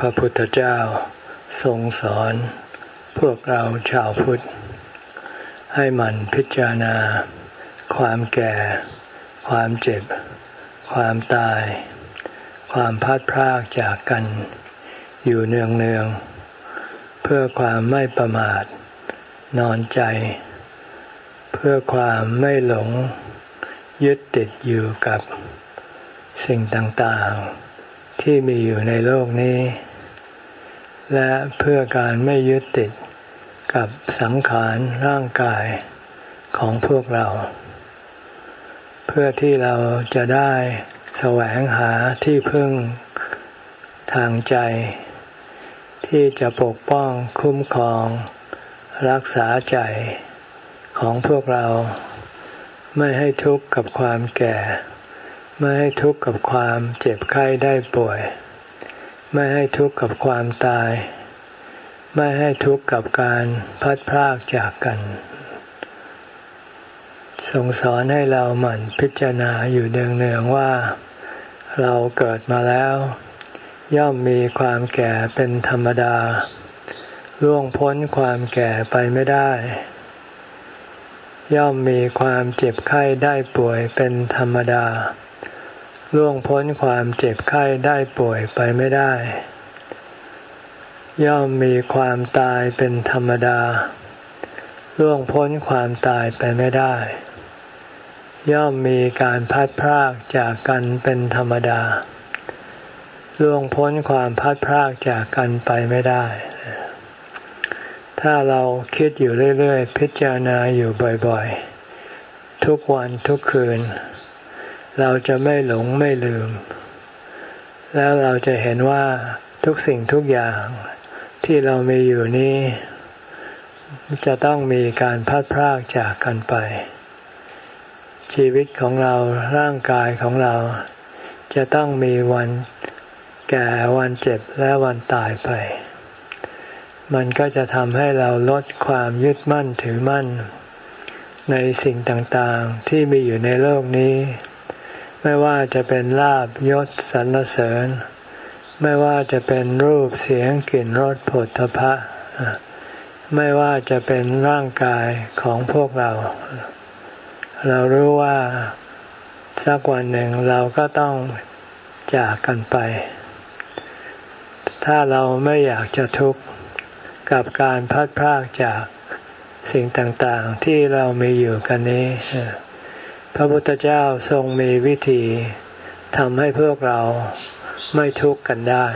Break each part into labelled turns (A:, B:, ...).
A: พระพุทธเจ้าทรงสอน พวกเราชาวพุทธ ให้มันพิจารณา ความแก่ ความเจ็บ ความตาย ความพัดพรากจากกัน อยู่เนืองเนือง เพื่อความไม่ประมาท นอนใจ เพื่อความไม่หลง ยึดติดอยู่กับสิ่งต่างๆ ที่มีอยู่ในโลกนี้ และเพื่อการไม่ยึดติดกับสังขารร่างกายของพวกเรา เพื่อที่เราจะได้แสวงหาที่พึ่งทางใจ ที่จะปกป้องคุ้มครอง รักษาใจของพวกเราไม่ให้ทุกข์กับความแก่ ไม่ให้ทุกข์กับความเจ็บไข้ได้ป่วย ไม่ให้ทุกข์กับความตาย ไม่ให้ทุกข์กับการพัดพรากจากกันส่งสอนให้เราหมั่นพิจารณาอยู่เนืองๆว่า เราเกิดมาแล้ว ย่อมมีความแก่เป็นธรรมดาล่วงพ้นความแก่ไปไม่ได้ ย่อมมีความเจ็บไข้ได้ป่วยเป็นธรรมดา ล่วงพ้นความเจ็บไข้ได้ป่วยไปไม่ได้ ย่อมมีความตายเป็นธรรมดา ล่วงพ้นความตายไปไม่ได้ ย่อมมีการพัดพรากจากกันเป็นธรรมดา ล่วงพ้นความพัดพรากจากกันไปไม่ได้ ถ้าเราคิดอยู่เรื่อยๆ พิจารณาอยู่บ่อยๆ ทุกวันทุกคืน เราจะไม่หลงไม่ลืม แล้วเราจะเห็นว่าทุกสิ่งทุกอย่างที่เรามีอยู่นี้ จะต้องมีการพัดพรากจากกันไป ชีวิตของเราร่างกายของเรา จะต้องมีวันแก่วันเจ็บและวันตายไป มันก็จะทำให้เราลดความยึดมั่นถือมั่น ในสิ่งต่างๆที่มีอยู่ในโลกนี้ ไม่ว่าจะเป็นลาบยศสรรเสริญ ไม่ว่าจะเป็นรูปเสียงกลิ่นรสผลทพะ ไม่ว่าจะเป็นร่างกายของพวกเรา เรารู้ว่าสักวันหนึ่งเราก็ต้องจากกันไป ถ้าเราไม่อยากจะทุกข์กับการพัดพรากจากสิ่งต่างๆที่เรามีอยู่กันนี้ พระพุทธเจ้าทรงมีวิธีทำให้พวกเราไม่ทุกข์กันได้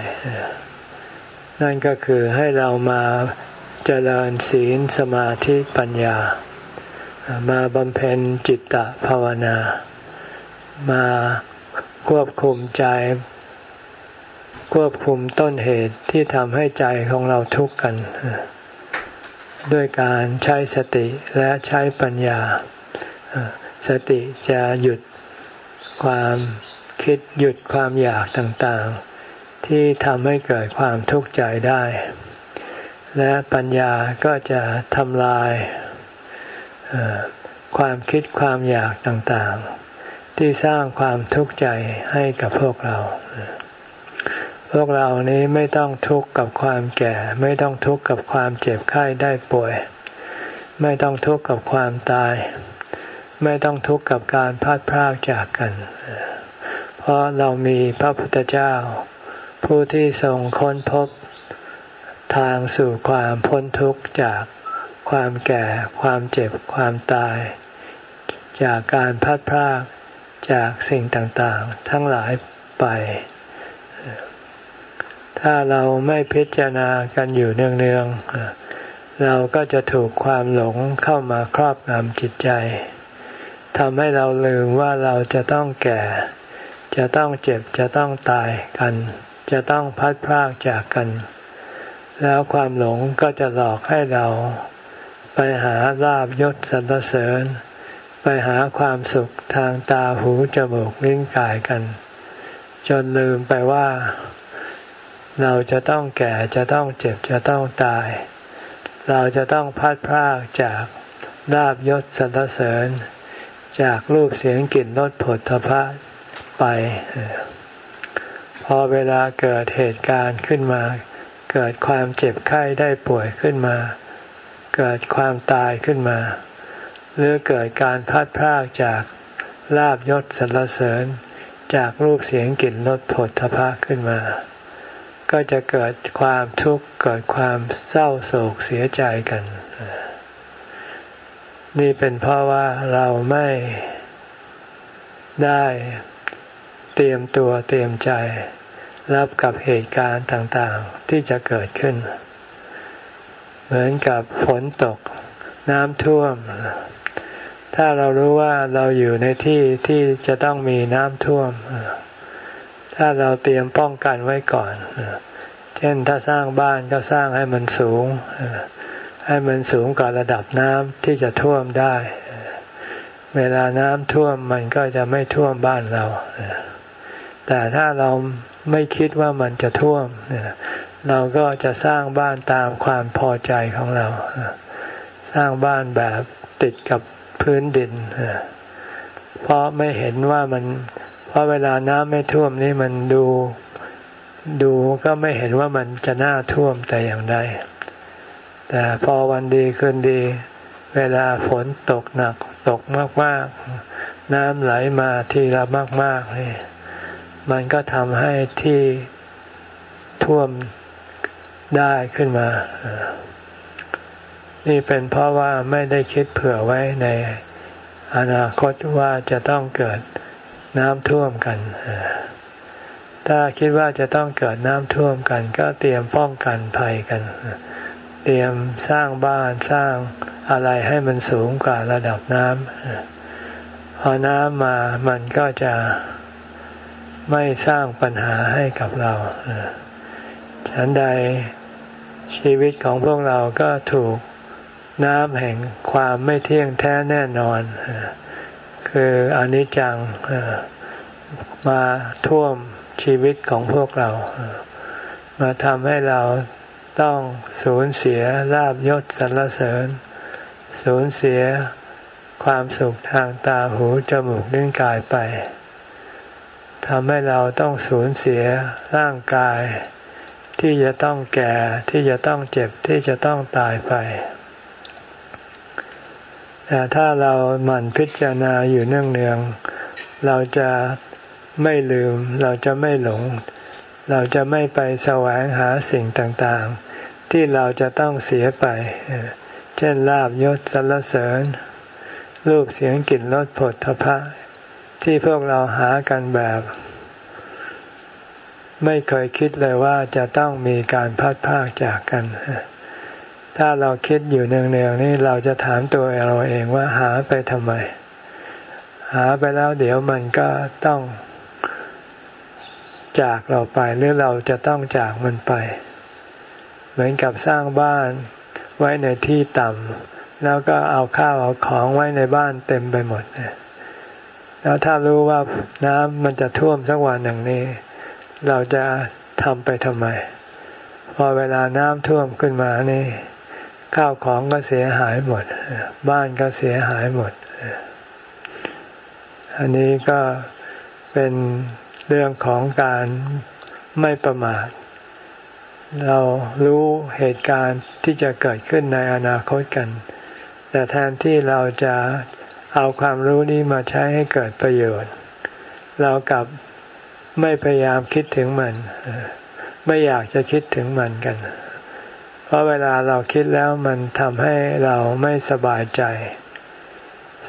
A: นั่นก็คือให้เรามาเจริญศีลสมาธิปัญญา มาบำเพ็ญจิตตภาวนา มาควบคุมใจ ควบคุมต้นเหตุที่ทำให้ใจของเราทุกข์กัน ด้วยการใช้สติและใช้ปัญญา สติจะหยุดความคิดหยุดความอยากต่างๆ ที่ทำให้เกิดความทุกข์ใจได้ และปัญญาก็จะทำลายความคิดความอยากต่างๆ ที่สร้างความทุกข์ใจให้กับพวกเรา พวกเรานี้ไม่ต้องทุกข์กับความแก่ ไม่ต้องทุกข์กับความเจ็บไข้ได้ป่วย ไม่ต้องทุกข์กับความตาย ไม่ต้องทุกข์กับการพัดพรากจากกัน เพราะเรามีพระพุทธเจ้า ผู้ที่ทรงค้นพบทางสู่ความพ้นทุกข์จากความแก่ ความเจ็บ ความตาย จากการพัดพรากจากสิ่งต่างๆ ทั้งหลายไป ถ้าเราไม่พิจารณากันอยู่เนืองๆ เราก็จะถูกความหลงเข้ามาครอบงำจิตใจ ทำให้เราลืมว่าเราจะต้องแก่ จะต้องเจ็บจะต้องตายกัน จะต้องพัดพรากจากกัน แล้วความหลงก็จะหลอกให้เรา ไปหาลาบยศสรรเสริญ ไปหาความสุขทางตาหูจมูกลิ้นกายกัน จนลืมไปว่า เราจะต้องแก่จะต้องเจ็บจะต้องตาย เราจะต้องพัดพรากจากลาบยศสรรเสริญ จากรูปเสียงกลิ่นรสผลทพะไป พอเวลาเกิดเหตุการณ์ขึ้นมา เกิดความเจ็บไข้ได้ป่วยขึ้นมา เกิดความตายขึ้นมา หรือเกิดการพัดพรากจากลาบยศสรรเสริญ จากรูปเสียงกลิ่นรสผลทพะขึ้นมา ก็จะเกิดความทุกข์เกิดความเศร้าโศกเสียใจกัน นี่เป็นเพราะว่าเราไม่ได้เตรียมตัวเตรียมใจ รับกับเหตุการณ์ต่างๆ ที่จะเกิดขึ้น เหมือนกับฝนตกน้ำท่วม ถ้าเรารู้ว่าเราอยู่ในที่ที่จะต้องมีน้ำท่วม ถ้าเราเตรียมป้องกันไว้ก่อน เช่นถ้าสร้างบ้านก็สร้างให้มันสูง ให้มันสูงกว่าระดับน้ำที่จะท่วมได้ เวลาน้ำท่วมมันก็จะไม่ท่วมบ้านเรา แต่ถ้าเราไม่คิดว่ามันจะท่วม เราก็จะสร้างบ้านตามความพอใจของเรา สร้างบ้านแบบติดกับพื้นดิน เพราะไม่เห็นว่ามัน เพราะเวลาน้ำไม่ท่วมนี่มันดูดูก็ไม่เห็นว่ามันจะน่าท่วมแต่อย่างใด แต่พอวันดีคืนดี เวลาฝนตกหนัก ตกมากๆ น้ำไหลมาทีละมากๆนี่มันก็ทำให้ที่ท่วมได้ขึ้นมา นี่เป็นเพราะว่าไม่ได้คิดเผื่อไว้ในอนาคตว่าจะต้องเกิดน้ำท่วมกัน ถ้าคิดว่าจะต้องเกิดน้ำท่วมกัน ก็เตรียมป้องกันภัยกัน เตรียมสร้างบ้านสร้างอะไรให้มันสูงกว่าระดับน้ำพอน้ำมามันก็จะไม่สร้างปัญหาให้กับเราฉันใดชีวิตของพวกเราก็ถูกน้ำแห่งความไม่เที่ยงแท้แน่นอน คืออนิจจังมาท่วมชีวิตของพวกเรา มาทำให้เรา ต้องสูญเสียลาบยศสรรเสริญ สูญเสียความสุขทางตาหูจมูกลิ้นกายไปทำให้เราต้องสูญเสียร่างกาย ที่จะต้องแก่ที่จะต้องเจ็บที่จะต้องตายไป แต่ถ้าเราหมั่นพิจารณาอยู่เนืองๆเราจะไม่ลืม เราจะไม่หลง เราจะไม่ไปแสวงหาสิ่งต่างๆ ที่เราจะต้องเสียไป เช่นลาบยศสรรเสริญ รูปเสียงกลิ่นรสผลทพะ ที่พวกเราหากันแบบ ไม่เคยคิดเลยว่าจะต้องมีการพัดพากจากกัน ถ้าเราคิดอยู่เนืองๆนี่เราจะถามตัวเราเองว่าหาไปทำไม หาไปแล้วเดี๋ยวมันก็ต้อง จากเราไปหรือเราจะต้องจากมันไป เหมือนกับสร้างบ้านไว้ในที่ต่ำแล้วก็เอาข้าวเอาของไว้ในบ้านเต็มไปหมดแล้วถ้ารู้ว่าน้ำมันจะท่วมสักวันหนึ่งนี้ เราจะทำไปทำไม พอเวลาน้ำท่วมขึ้นมานี่ ข้าวของก็เสียหายหมด บ้านก็เสียหายหมด อันนี้ก็เป็น เรื่องของการไม่ประมาท เรารู้เหตุการณ์ที่จะเกิดขึ้นในอนาคตกัน แต่แทนที่เราจะเอาความรู้นี้มาใช้ให้เกิดประโยชน์ เรากลับไม่พยายามคิดถึงมัน ไม่อยากจะคิดถึงมันกัน เพราะเวลาเราคิดแล้วมันทำให้เราไม่สบายใจ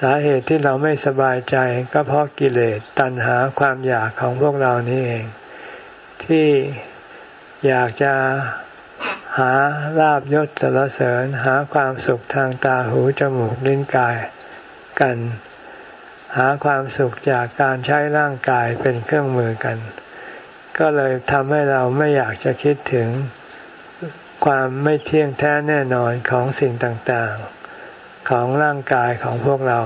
A: สาเหตุที่เราไม่สบายใจก็เพราะกิเลสตัณหาความอยากของพวกเรานี่เอง ที่อยากจะหาลาบยศสรรเสริญหาความสุขทางตาหูจมูกลิ้นกายกัน หาความสุขจากการใช้ร่างกายเป็นเครื่องมือกัน ก็เลยทำให้เราไม่อยากจะคิดถึงความไม่เที่ยงแท้แน่นอนของสิ่งต่างๆ ของร่างกายของพวกเรา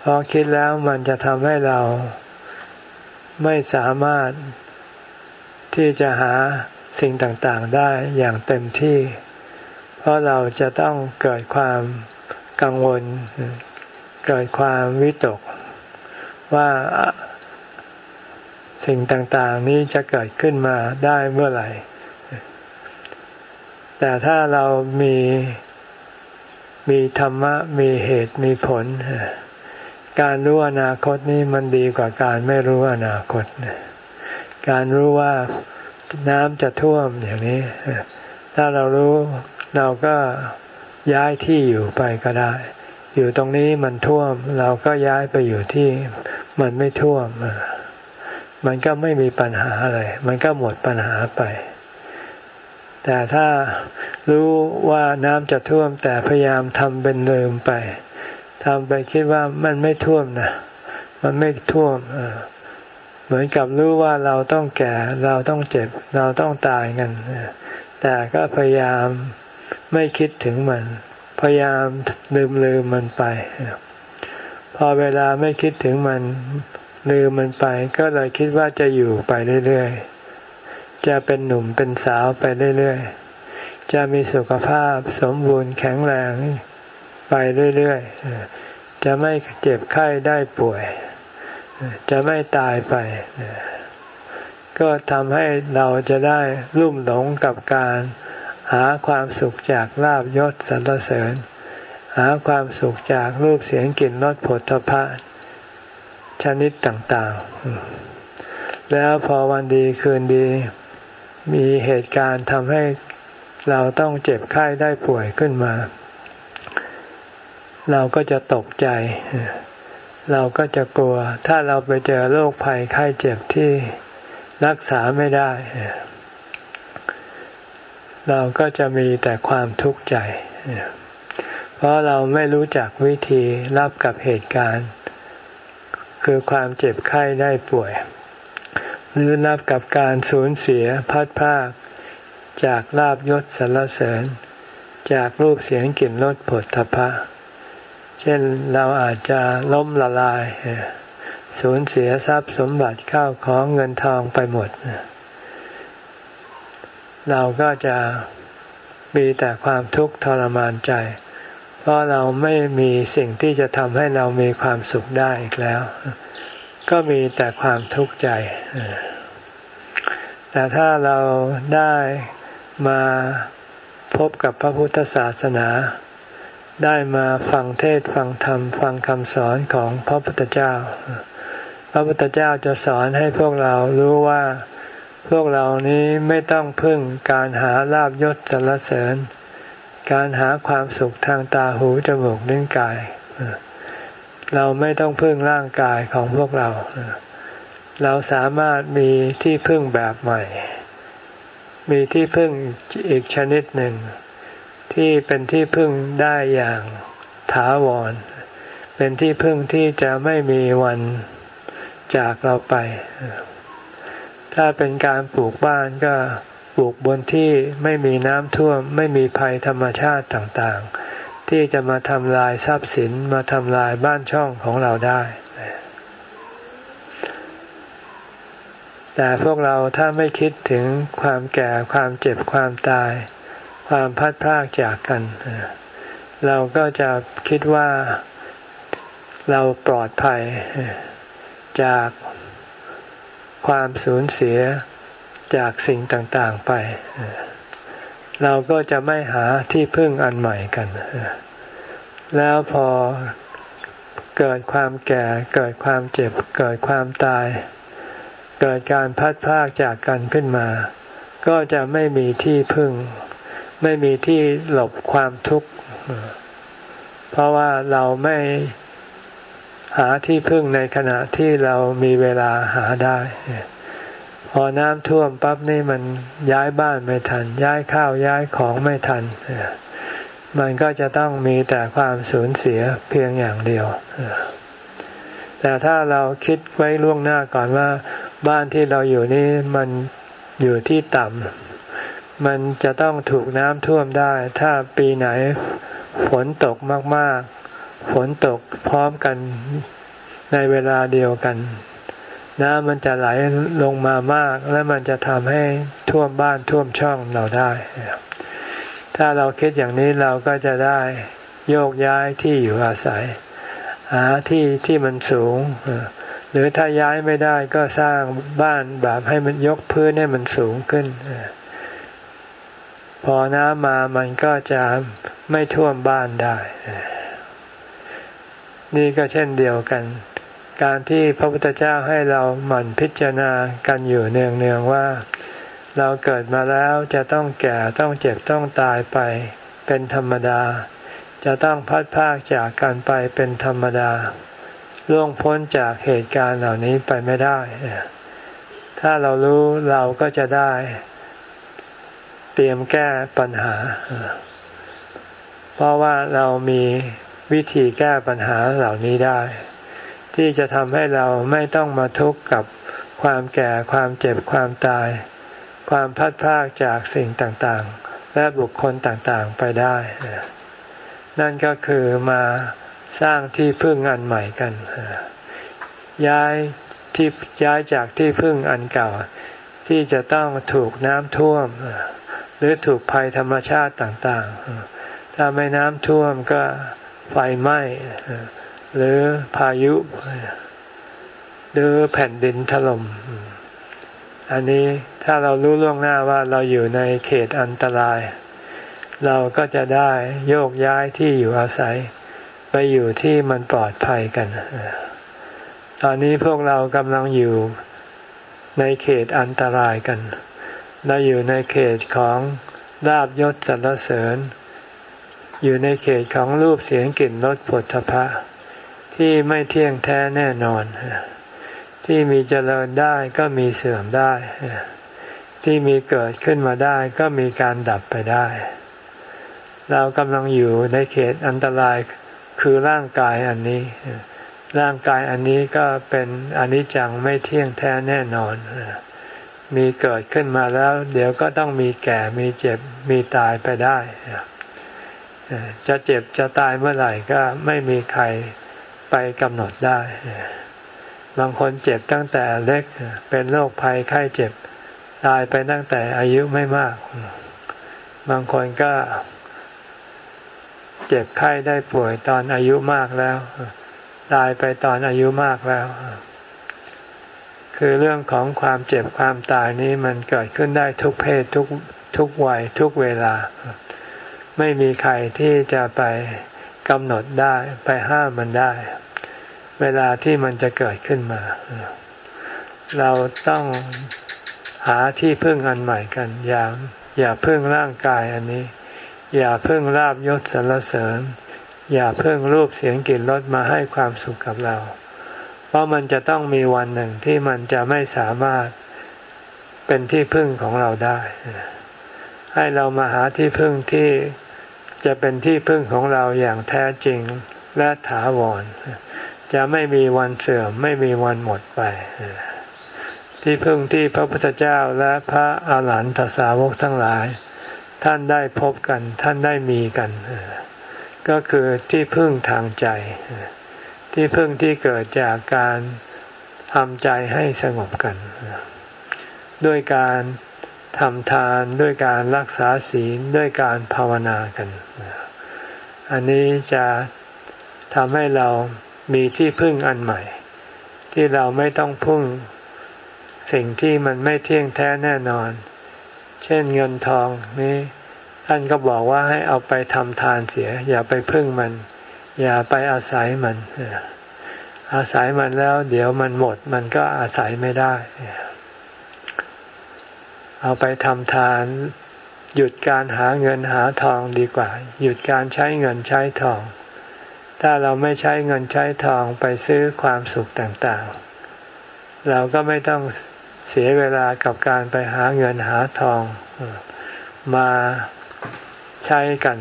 A: เพราะคิดแล้วมันจะทำให้เรา ไม่สามารถที่จะหาสิ่งต่างๆได้อย่างเต็มที่ เพราะเราจะต้องเกิดความกังวล เกิดความวิตก ว่าสิ่งต่างๆนี้จะเกิดขึ้นมาได้เมื่อไหร่ แต่ถ้าเรามี มีธรรมะมีเหตุมีผล การรู้อนาคตนี้มันดีกว่าการไม่รู้อนาคต การรู้ว่าน้ำจะท่วมอย่างนี้ ถ้าเรารู้เราก็ย้ายที่อยู่ไปก็ได้ อยู่ตรงนี้มันท่วม เราก็ย้ายไปอยู่ที่มันไม่ท่วม มันก็ไม่มีปัญหาอะไร มันก็หมดปัญหาไป แต่ถ้ารู้ว่าน้ำจะท่วมแต่พยายามทำเป็นลืมไปทำไปคิดว่ามันไม่ท่วมนะ มันไม่ท่วมเหมือนกับรู้ว่าเราต้องแก่ เราต้องเจ็บ เราต้องตายกันแต่ก็พยายามไม่คิดถึงมัน พยายามลืมลืมมันไป พอเวลาไม่คิดถึงมันลืมมันไป ก็เลยคิดว่าจะอยู่ไปเรื่อยๆ จะเป็นหนุ่มเป็นสาวไปเรื่อยๆ จะมีสุขภาพสมบูรณ์แข็งแรงไปเรื่อยๆ จะไม่เจ็บไข้ได้ป่วย จะไม่ตายไป ก็ทำให้เราจะได้รุ่มหลงกับการหาความสุขจากลาบยศสรรเสริญ หาความสุขจากรูปเสียงกลิ่นรสผลพระชนิดต่างๆ แล้วพอวันดีคืนดี มีเหตุการณ์ทำให้เราต้องเจ็บไข้ได้ป่วยขึ้นมา เราก็จะตกใจ เราก็จะกลัว ถ้าเราไปเจอโรคภัยไข้เจ็บที่รักษาไม่ได้ เราก็จะมีแต่ความทุกข์ใจ เพราะเราไม่รู้จักวิธีรับกับเหตุการณ์ คือความเจ็บไข้ได้ป่วย หรือรับกับการสูญเสียพัดพากจากลาบยศสรรเสริญ จากรูปเสียงกลิ่นรสผลทพะ เช่นเราอาจจะล้มละลาย สูญเสียทรัพย์สมบัติข้าวของเงินทองไปหมด เราก็จะมีแต่ความทุกข์ทรมานใจ เพราะเราไม่มีสิ่งที่จะทำให้เรามีความสุขได้อีกแล้ว ก็มีแต่ความทุกข์ใจ แต่ถ้าเราได้มาพบกับพระพุทธศาสนา ได้มาฟังเทศฟังธรรม ฟังคำสอนของพระพุทธเจ้า พระพุทธเจ้าจะสอนให้พวกเรารู้ว่าพวกเรานี้ไม่ต้องพึ่งการหาลาบยศสรรเสริญ การหาความสุขทางตาหูจมูกลิ้นกาย เราไม่ต้องพึ่งร่างกายของพวกเรา เราสามารถมีที่พึ่งแบบใหม่ มีที่พึ่งอีกชนิดหนึ่ง ที่เป็นที่พึ่งได้อย่างถาวร เป็นที่พึ่งที่จะไม่มีวันจากเราไป ถ้าเป็นการปลูกบ้านก็ปลูกบนที่ไม่มีน้ำท่วม ไม่มีภัยธรรมชาติต่างๆ ที่จะมาทำลายทรัพย์สินมาทำลายบ้านช่องของเราได้ แต่พวกเราถ้าไม่คิดถึงความแก่ความเจ็บความตาย ความพัดพรากจากกัน เราก็จะคิดว่าเราปลอดภัยจากความสูญเสียจากสิ่งต่าง ๆ ไป เราก็จะไม่หาที่พึ่งอันใหม่กัน แล้วพอเกิดความแก่ เกิดความเจ็บ เกิดความตาย เกิดการพัดพากจากกันขึ้นมา ก็จะไม่มีที่พึ่ง ไม่มีที่หลบความทุกข์ เพราะว่าเราไม่หาที่พึ่งในขณะที่เรามีเวลาหาได้ พอน้ำท่วมปั๊บนี่มันย้ายบ้านไม่ทัน ย้ายข้าวย้ายของไม่ทัน มันก็จะต้องมีแต่ความสูญเสียเพียงอย่างเดียว แต่ถ้าเราคิดไว้ล่วงหน้าก่อนว่า บ้านที่เราอยู่นี้มันอยู่ที่ต่ำมันจะต้องถูกน้ำท่วมได้ ถ้าปีไหนฝนตกมาก ๆ ฝนตกพร้อมกันในเวลาเดียวกัน น้ำมันจะไหลลงมามาก และมันจะทำให้ท่วมบ้านท่วมช่องเราได้ ถ้าเราคิดอย่างนี้เราก็จะได้โยกย้ายที่อยู่อาศัย หาที่ที่มันสูง หรือถ้าย้ายไม่ได้ก็สร้างบ้านแบบให้มันยกพื้นให้มันสูงขึ้น พอน้ำมามันก็จะไม่ท่วมบ้านได้ นี่ก็เช่นเดียวกัน การที่พระพุทธเจ้าให้เราหมั่นพิจารณากันอยู่เนืองๆว่า เราเกิดมาแล้วจะต้องแก่ต้องเจ็บต้องตายไป เป็นธรรมดา จะต้องพัดพากจากกันไปเป็นธรรมดาล่วงพ้นจากเหตุการณ์เหล่านี้ไปไม่ได้ ถ้าเรารู้เราก็จะได้ เตรียมแก้ปัญหา เพราะว่าเรามีวิธีแก้ปัญหาเหล่านี้ได้ ที่จะทำให้เราไม่ต้องมาทุกข์กับความแก่ความเจ็บความตาย ความพัดพากจากสิ่งต่างๆ และบุคคลต่างๆไปได้ นั่นก็คือมาสร้างที่พึ่งอันใหม่กัน ย้ายที่ย้ายจากที่พึ่งอันเก่า ที่จะต้องถูกน้ำท่วม หรือถูกภัยธรรมชาติต่างๆ ถ้าไม่น้ำท่วมก็ไฟไหม้ หรือพายุ หรือแผ่นดินถล่ม อันนี้ถ้าเรารู้ล่วงหน้าว่าเราอยู่ในเขตอันตราย เราก็จะได้โยกย้ายที่อยู่อาศัย ไปอยู่ที่มันปลอดภัยกัน ตอนนี้พวกเรากำลังอยู่ในเขตอันตรายกัน เราอยู่ในเขตของลาบยศสรรเสริญ อยู่ในเขตของรูปเสียงกลิ่นรสผลทพะ ที่ไม่เที่ยงแท้แน่นอน ที่มีเจริญได้ก็มีเสื่อมได้ ที่มีเกิดขึ้นมาได้ก็มีการดับไปได้ เรากำลังอยู่ในเขตอันตรายคือร่างกายอันนี้ ร่างกายอันนี้ก็เป็นอนิจจังไม่เที่ยงแท้แน่นอน มีเกิดขึ้นมาแล้ว เดี๋ยวก็ต้องมีแก่มีเจ็บมีตายไปได้ จะเจ็บจะตายเมื่อไหร่ก็ไม่มีใคร ไปกำหนดได้ บางคนเจ็บตั้งแต่เล็กเป็นโรคภัยไข้เจ็บ ตายไปตั้งแต่อายุไม่มาก บางคนก็ เจ็บไข้ได้ป่วยตอนอายุมากแล้ว ตายไปตอนอายุมากแล้ว คือเรื่องของความเจ็บความตายนี้มันเกิดขึ้นได้ทุกเพศทุกทุกวัยทุกเวลา ไม่มีใครที่จะไป กำหนดได้ไปห้ามมันได้ เวลาที่มันจะเกิดขึ้นมา เราต้องหาที่พึ่งอันใหม่กัน อย่าอย่าพึ่งร่างกายอันนี้ อย่าพิ่งลาบยศสรรเสริญ อย่าพิ่งรูปเสียงกลิ่นรสมาให้ความสุขกับเรา เพราะมันจะต้องมีวันหนึ่งที่มันจะไม่สามารถเป็นที่พึ่งของเราได้ ให้เรามาหาที่พึ่งที่ จะเป็นที่พึ่งของเราอย่างแท้จริงและถาวร จะไม่มีวันเสื่อมไม่มีวันหมดไป ที่พึ่งที่พระพุทธเจ้าและพระอาหารหันตสาวกทั้งหลาย ท่านได้พบกันท่านได้มีกัน ก็คือที่พึ่งทางใจ ที่พึ่งที่เกิดจากการทำใจให้สงบกัน ด้วยการ ทำทานด้วยการรักษาศีลด้วยการภาวนากัน อันนี้จะทำให้เรามีที่พึ่งอันใหม่ ที่เราไม่ต้องพึ่ง สิ่งที่มันไม่เที่ยงแท้แน่นอน เช่นเงินทองนี้ท่านก็บอกว่าให้เอาไปทำทานเสีย อย่าไปพึ่งมัน อย่าไปอาศัยมัน อาศัยมันแล้ว เดี๋ยวมันหมด มันก็อาศัยไม่ได้ เอาไปทำทาน หยุดการหาเงินหาทองดีกว่า หยุดการใช้เงินใช้ทอง ถ้าเราไม่ใช้เงินใช้ทองไปซื้อความสุขต่างๆ เราก็ไม่ต้องเสียเวลากับการไปหาเงินหาทองมาใช้กัน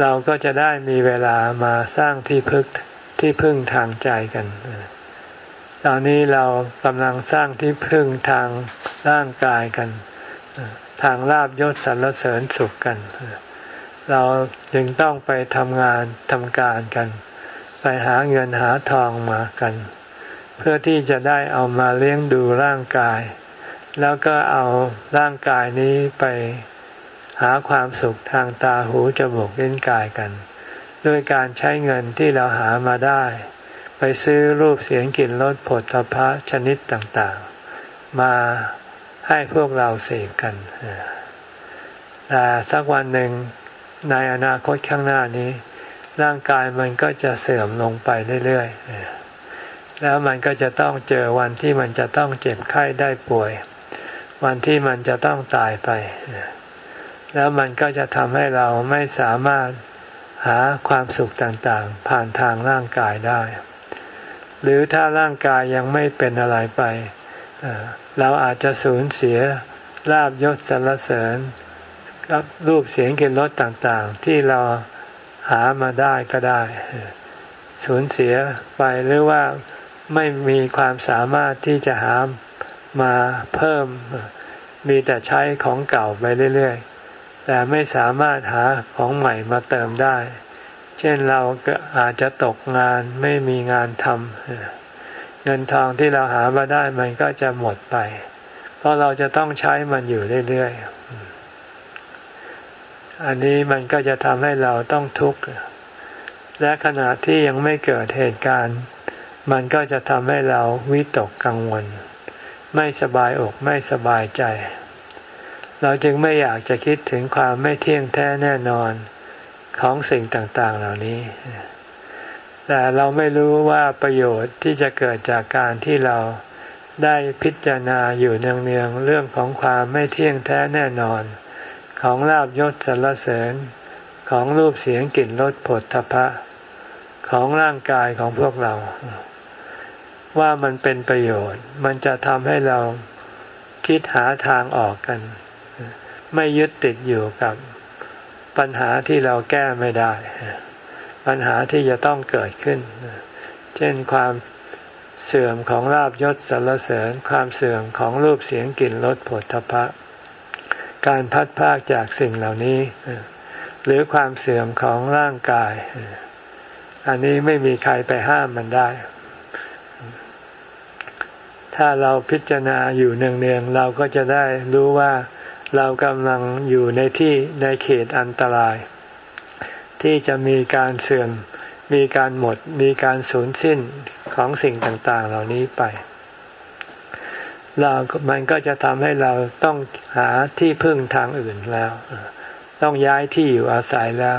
A: เราก็จะได้มีเวลามาสร้างที่พึ่งที่พึ่งทางใจกัน ตอนนี้เรากำลังสร้างที่พึ่งทางร่างกายกัน ทางลาบยศสรรเสริญสุขกัน เราจึงต้องไปทำงานทำการกัน ไปหาเงินหาทองมากัน เพื่อที่จะได้เอามาเลี้ยงดูร่างกาย แล้วก็เอาร่างกายนี้ไปหาความสุขทางตาหูจมูกลิ้นกายกัน ด้วยการใช้เงินที่เราหามาได้ ไปซื้อรูปเสียงกลิ่นรสผลทพะชนิดต่างๆ มาให้พวกเราเสกกันแต่สักวันหนึ่งในอนาคตข้างหน้านี้ ร่างกายมันก็จะเสื่อมลงไปเรื่อยๆแล้วมันก็จะต้องเจอวันที่มันจะต้องเจ็บไข้ได้ป่วย วันที่มันจะต้องตายไป แล้วมันก็จะทำให้เราไม่สามารถหาความสุขต่างๆ ผ่านทางร่างกายได้ หรือถ้าร่างกายยังไม่เป็นอะไรไป เราอาจจะสูญเสียลาบยศสรรเสริญกับรูปเสียงกลิ่นรสต่างๆ ที่เราหามาได้ก็ได้ สูญเสียไปหรือว่าไม่มีความสามารถที่จะหามาเพิ่มมีแต่ใช้ของเก่าไปเรื่อยๆ แต่ไม่สามารถหาของใหม่มาเติมได้ ช่นเราก็อาจจะตกงานไม่มีงานทำเงินทองที่เราหามาได้มันก็จะหมดไป เพราะเราจะต้องใช้มันอยู่เรื่อยๆ อันนี้มันก็จะทำให้เราต้องทุกข์ และขณะที่ยังไม่เกิดเหตุการณ์ มันก็จะทำให้เราวิตกกังวล ไม่สบายอกไม่สบายใจ เราจึงไม่อยากจะคิดถึงความไม่เที่ยงแท้แน่นอน ของสิ่งต่างๆเหล่านี้ แต่เราไม่รู้ว่าประโยชน์ที่จะเกิดจากการที่เราได้พิจารณาอยู่เนืองๆเรื่องของความไม่เที่ยงแท้แน่นอน ของลาบยศสรรเสริญของรูปเสียงกลิ่นรสผลทพะ ของร่างกายของพวกเรา ว่ามันเป็นประโยชน์ มันจะทำให้เราคิดหาทางออกกัน ไม่ยึดติดอยู่กับ ปัญหาที่เราแก้ไม่ได้ ปัญหาที่จะต้องเกิดขึ้น เช่นความเสื่อมของลาบยศสรรเสริญ ความเสื่อมของรูปเสียงกลิ่นรสผลทพะ การพัดพากจากสิ่งเหล่านี้ หรือความเสื่อมของร่างกาย อันนี้ไม่มีใครไปห้ามมันได้ ถ้าเราพิจารณาอยู่เนืองๆเราก็จะได้รู้ว่า เรากำลังอยู่ในที่ในเขตอันตราย ที่จะมีการเสื่อม มีการหมด มีการสูญสิ้นของสิ่งต่างๆ เหล่านี้ไป เรามันก็จะทำให้เราต้องหาที่พึ่งทางอื่นแล้ว ต้องย้ายที่อยู่อาศัยแล้ว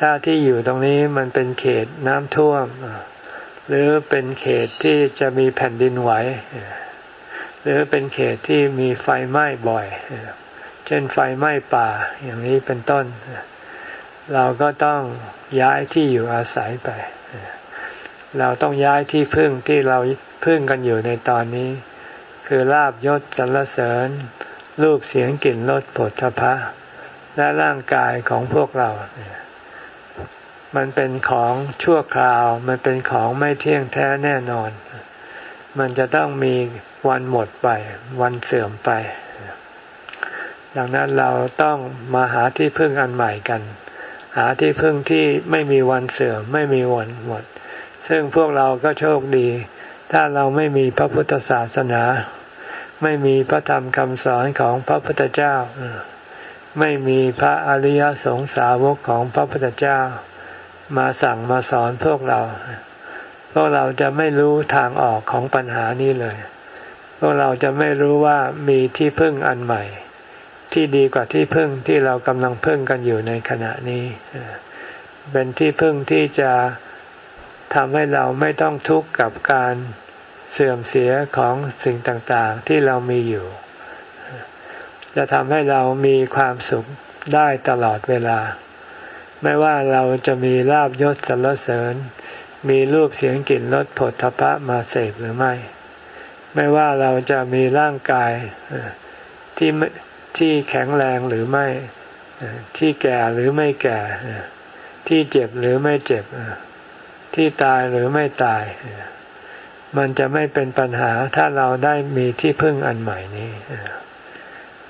A: ถ้าที่อยู่ตรงนี้มันเป็นเขตน้ำท่วม หรือเป็นเขตที่จะมีแผ่นดินไหวหรือเป็นเขตที่มีไฟไหม้บ่อย ช่นไฟไหม้ป่าอย่างนี้เป็นต้น เราก็ต้องย้ายที่อยู่อาศัยไป เราต้องย้ายที่พึ่งที่เราพึ่งกันอยู่ในตอนนี้ คือลาบยศสรรเสริญ รูปเสียงกลิ่นรสผลทพะ และร่างกายของพวกเรา มันเป็นของชั่วคราว มันเป็นของไม่เที่ยงแท้แน่นอน มันจะต้องมีวันหมดไป วันเสื่อมไป ดังนั้นเราต้องมาหาที่พึ่งอันใหม่กัน หาที่พึ่งที่ไม่มีวันเสื่อมไม่มีวันหมด ซึ่งพวกเราก็โชคดี ถ้าเราไม่มีพระพุทธศาสนา ไม่มีพระธรรมคำสอนของพระพุทธเจ้า ไม่มีพระอริยสงสาวกของพระพุทธเจ้า มาสั่งมาสอนพวกเรา พวกเราจะไม่รู้ทางออกของปัญหานี้เลย พวกเราจะไม่รู้ว่ามีที่พึ่งอันใหม่ ที่ดีกว่าที่พึ่งที่เรากำลังพึ่งกันอยู่ในขณะนี้ เป็นที่พึ่งที่จะทำให้เราไม่ต้องทุกข์กับการเสื่อมเสียของสิ่งต่างๆ ที่เรามีอยู่ จะทำให้เรามีความสุขได้ตลอดเวลา ไม่ว่าเราจะมีลาบยศสรรเสริญ มีรูปเสียงกลิ่นรสผลทพะมาเสพหรือไม่ ไม่ว่าเราจะมีร่างกายที่ ที่แข็งแรงหรือไม่ที่แก่หรือไม่แก่ ที่เจ็บหรือไม่เจ็บ ที่ตายหรือไม่ตาย มันจะไม่เป็นปัญหาถ้าเราได้มีที่พึ่งอันใหม่นี้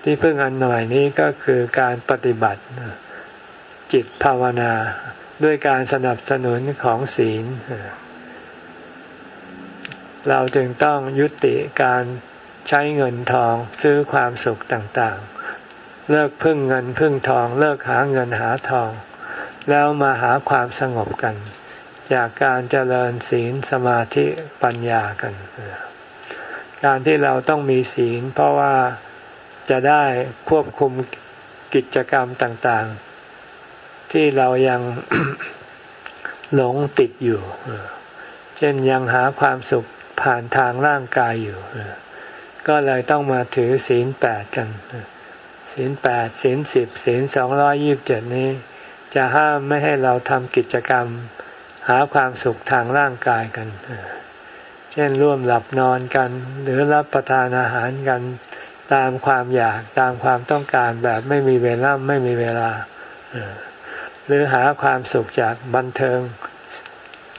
A: ที่พึ่งอันใหม่นี้ก็คือการปฏิบัติจิตภาวนาด้วยการสนับสนุนของศีล เราจึงต้องยุติการ ใช้เงินทองซื้อความสุขต่างๆ เลิกพึ่งเงินพึ่งทองเลิกหาเงินหาทอง แล้วมาหาความสงบกัน จากการเจริญศีลสมาธิปัญญากัน การที่เราต้องมีศีล เพราะว่าจะได้ควบคุมกิจกรรมต่างๆ ที่เรายังหลงติดอยู่ เช่นยังหาความสุขผ่านทางร่างกายอยู่ ก็เลยต้องมาถือศีลแปดกัน ศีลแปดศีลสิบศีลสองร้อยิบเจ็ดนี้ จะห้ามไม่ให้เราทำกิจกรรม หาความสุขทางร่างกายกัน เช่นร่วมหลับนอนกัน หรือรับประทานอาหารกันตามความอยากตามความต้องการแบบไม่มีเวลาไม่มีเวลา หรือหาความสุขจากบันเทิง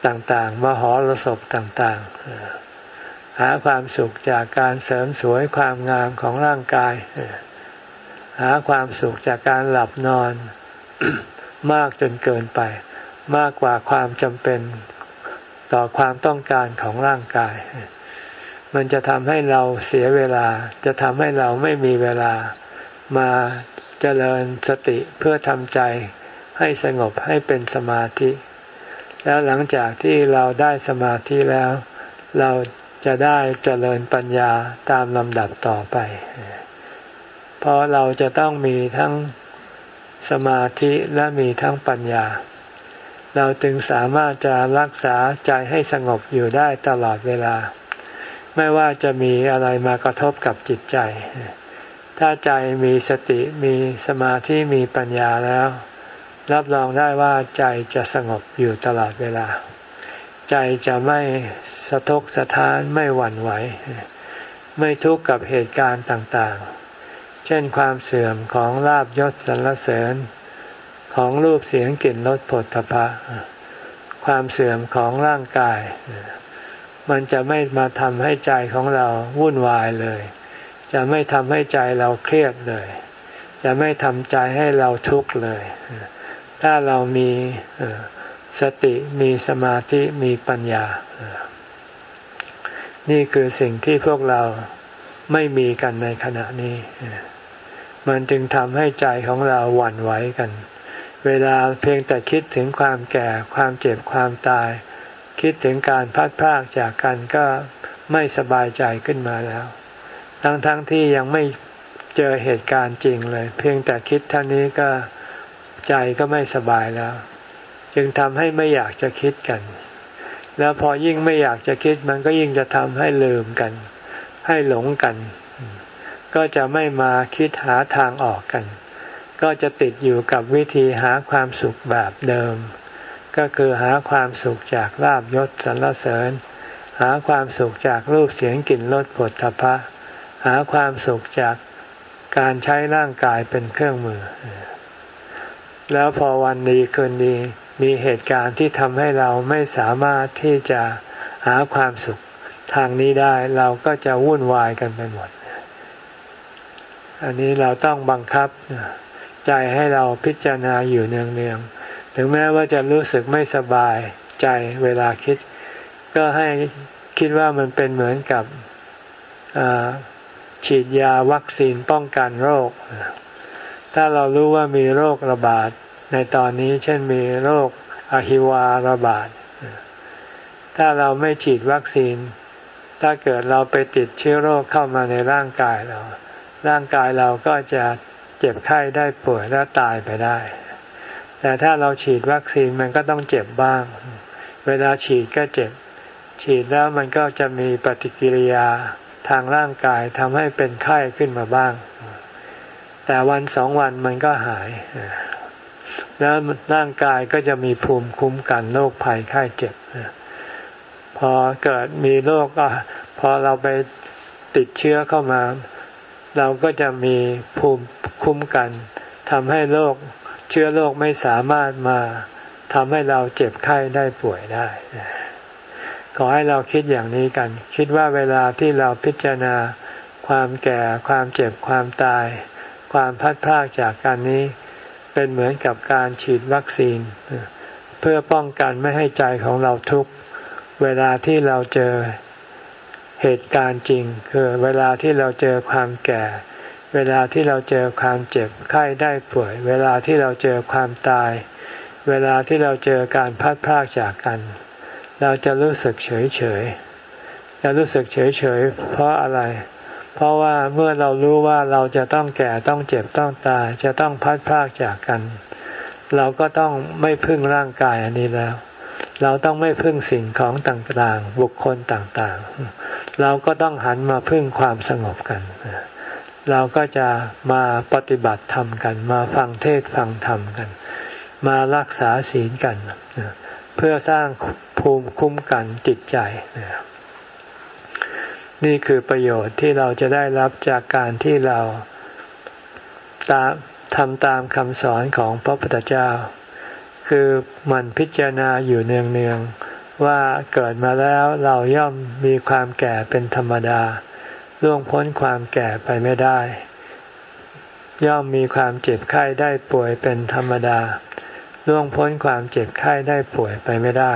A: ต่างๆ มหรสพต่างๆ หาความสุขจากการเสริมสวยความงามของร่างกาย หาความสุขจากการหลับนอน มากจนเกินไป มากกว่าความจำเป็นต่อความต้องการของร่างกาย มันจะทำให้เราเสียเวลา จะทำให้เราไม่มีเวลามาเจริญสติเพื่อทำใจให้สงบให้เป็นสมาธิ แล้วหลังจากที่เราได้สมาธิแล้ว เรา จะได้เจริญปัญญาตามลำดับต่อไป เพราะเราจะต้องมีทั้งสมาธิและมีทั้งปัญญา เราจึงสามารถจะรักษาใจให้สงบอยู่ได้ตลอดเวลา ไม่ว่าจะมีอะไรมากระทบกับจิตใจ ถ้าใจมีสติมีสมาธิมีปัญญาแล้ว รับรองได้ว่าใจจะสงบอยู่ตลอดเวลา ใจจะไม่สะทกสะท้านไม่หวั่นไหว ไม่ทุกข์กับเหตุการณ์ต่างๆ เช่นความเสื่อมของลาบยศสรรเสริญ ของรูปเสียงกลิ่นรสผลตภะความเสื่อมของร่างกาย มันจะไม่มาทำให้ใจของเราวุ่นวายเลย จะไม่ทำให้ใจเราเครียดเลย จะไม่ทำใจให้เราทุกข์เลย ถ้าเรามี สติมีสมาธิมีปัญญา นี่คือสิ่งที่พวกเราไม่มีกันในขณะนี้ มันจึงทำให้ใจของเราหวั่นไหวกัน เวลาเพียงแต่คิดถึงความแก่ ความเจ็บความตาย คิดถึงการพัดพรากจากกันก็ไม่สบายใจขึ้นมาแล้ว ทั้งๆทที่ยังไม่เจอเหตุการณ์จริงเลย เพียงแต่คิดเท่านี้ก็ใจก็ไม่สบายแล้ว จึงทำให้ไม่อยากจะคิดกัน แล้วพอยิ่งไม่อยากจะคิดมันก็ยิ่งจะทำให้ลืมกัน ให้หลงกัน ก็จะไม่มาคิดหาทางออกกัน ก็จะติดอยู่กับวิธีหาความสุขแบบเดิม ก็คือหาความสุขจากลาบยศสรรเสริญ หาความสุขจากรูปเสียงกลิ่นรสผลทพะ หาความสุขจากการใช้ร่างกายเป็นเครื่องมือ แล้วพอวันดีคืนดี มีเหตุการณ์ที่ทำให้เราไม่สามารถที่จะหาความสุขทางนี้ได้ เราก็จะวุ่นวายกันไปหมด อันนี้เราต้องบังคับใจให้เราพิจารณาอยู่เนืองๆ ถึงแม้ว่าจะรู้สึกไม่สบายใจเวลาคิด ก็ให้คิดว่ามันเป็นเหมือนกับฉีดยาวัคซีนป้องกันโรค ถ้าเรารู้ว่ามีโรคระบาด ในตอนนี้เช่นมีโรคอหิวาระบาด ถ้าเราไม่ฉีดวัคซีน ถ้าเกิดเราไปติดเชื้อโรคเข้ามาในร่างกายเรา ร่างกายเราก็จะเจ็บไข้ได้ป่วยและตายไปได้ แต่ถ้าเราฉีดวัคซีนมันก็ต้องเจ็บบ้าง เวลาฉีดก็เจ็บ ฉีดแล้วมันก็จะมีปฏิกิริยาทางร่างกายทำให้เป็นไข้ขึ้นมาบ้าง แต่วันสองวันมันก็หาย แล้วร่างกายก็จะมีภูมิคุ้มกันโรคภัยไข้เจ็บพอเกิดมีโรคพอเราไปติดเชื้อเข้ามา เราก็จะมีภูมิคุ้มกันทำให้โรคเชื้อโรคไม่สามารถมาทำให้เราเจ็บไข้ได้ป่วยได้ ขอให้เราคิดอย่างนี้กัน คิดว่าเวลาที่เราพิจารณาความแก่ความเจ็บความตาย ความพัดพลากจากการนี้ เป็นเหมือนกับการฉีดวัคซีน เพื่อป้องกันไม่ให้ใจของเราทุกเวลาที่เราเจอเหตุการณ์จริง คือเวลาที่เราเจอความแก่ เวลาที่เราเจอความเจ็บไข้ได้ป่วย เวลาที่เราเจอความตาย เวลาที่เราเจอการพัดพรากจากกัน เราจะรู้สึกเฉยเฉยจะรู้สึกเฉยเฉยเพราะอะไรเเพราะว่าเมื่อเรารู้ว่าเราจะต้องแก่ต้องเจ็บต้องตาย จะต้องพัดพากจากกัน เราก็ต้องไม่พึ่งร่างกายอันนี้แล้ว เราต้องไม่พึ่งสิ่งของต่างๆ บุคคลต่างๆ เราก็ต้องหันมาพึ่งความสงบกัน เราก็จะมาปฏิบัติธรรมกัน มาฟังเทศฟังธรรมกัน มารักษาศีลกัน เพื่อสร้างภูมิคุ้มกันจิตใจนี่คื นี่คือประโยชน์ที่เราจะได้รับจากการที่เราตามทำตามคำสอนของพระพุทธเจ้า คือมันพิจารณาอยู่เนืองๆว่าเกิดมาแล้วเราย่อมมีความแก่เป็นธรรมดาล่วงพ้นความแก่ไปไม่ได้ ย่อมมีความเจ็บไข้ได้ป่วยเป็นธรรมดาล่วงพ้นความเจ็บไข้ได้ป่วยไปไม่ได้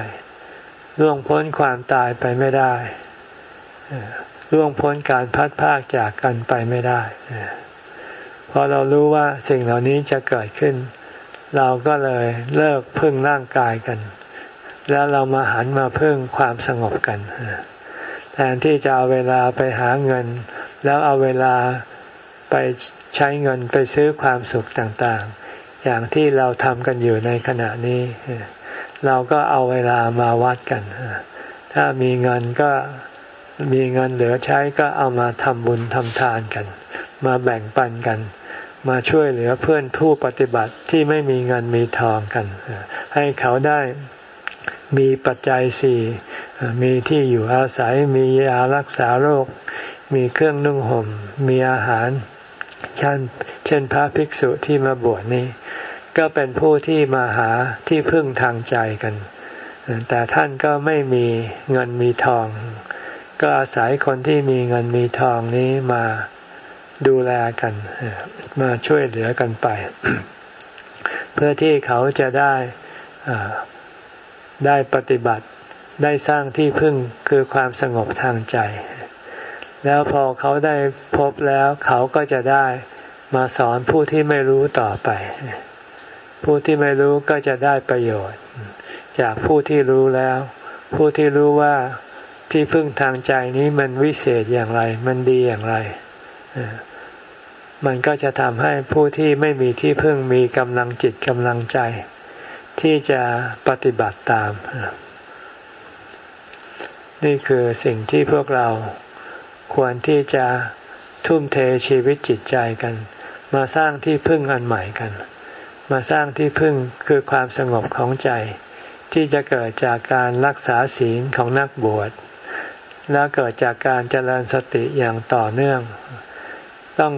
A: ล่วงพ้นความตายไปไม่ได้ ล่วงพ้นการพัดพากจากกันไปไม่ได้พอเรารู้ว่าสิ่งเหล่านี้จะเกิดขึ้น เราก็เลยเลิกพึ่งร่างกายกัน แล้วเรามาหันมาพึ่งความสงบกันแทนที่จะเอาเวลาไปหาเงิน แล้วเอาเวลาไปใช้เงินไปซื้อความสุขต่างๆ อย่างที่เราทำกันอยู่ในขณะนี้ เราก็เอาเวลามาวัดกัน ถ้ามีเงินก็ มีเงินเหลือใช้ก็เอามาทำบุญทำทานกัน มาแบ่งปันกัน มาช่วยเหลือเพื่อนผู้ปฏิบัติที่ไม่มีเงินมีทองกัน ให้เขาได้มีปัจจัยสี่มีที่อยู่อาศัยมียารักษาโรค มีเครื่องนุ่งห่ม มีอาหารเช่นเช่นพระภิกษุที่มาบวชนี้ ก็เป็นผู้ที่มาหาที่พึ่งทางใจกัน แต่ท่านก็ไม่มีเงินมีทอง ก็อาศัยคนที่มีเงินมีทองนี้มาดูแลกัน มาช่วยเหลือกันไป เพื่อที่เขาจะได้ได้ปฏิบัติได้สร้างที่พึ่งคือความสงบทางใจ แล้วพอเขาได้พบแล้วเขาก็จะได้มาสอนผู้ที่ไม่รู้ต่อไป ผู้ที่ไม่รู้ก็จะได้ประโยชน์ จากผู้ที่รู้แล้ว ผู้ที่รู้ว่า ที่พึ่งทางใจนี้มันวิเศษอย่างไร มันดีอย่างไร มันก็จะทำให้ผู้ที่ไม่มีที่พึ่งมีกำลังจิตกำลังใจ ที่จะปฏิบัติตาม นี่คือสิ่งที่พวกเราควรที่จะทุ่มเทชีวิตจิตใจกัน มาสร้างที่พึ่งอันใหม่กัน มาสร้างที่พึ่งคือความสงบของใจที่จะเกิดจากการรักษาศีลของนักบวช แล้วเกิดจากการเจริญสติอย่างต่อเนื่อง ต้อง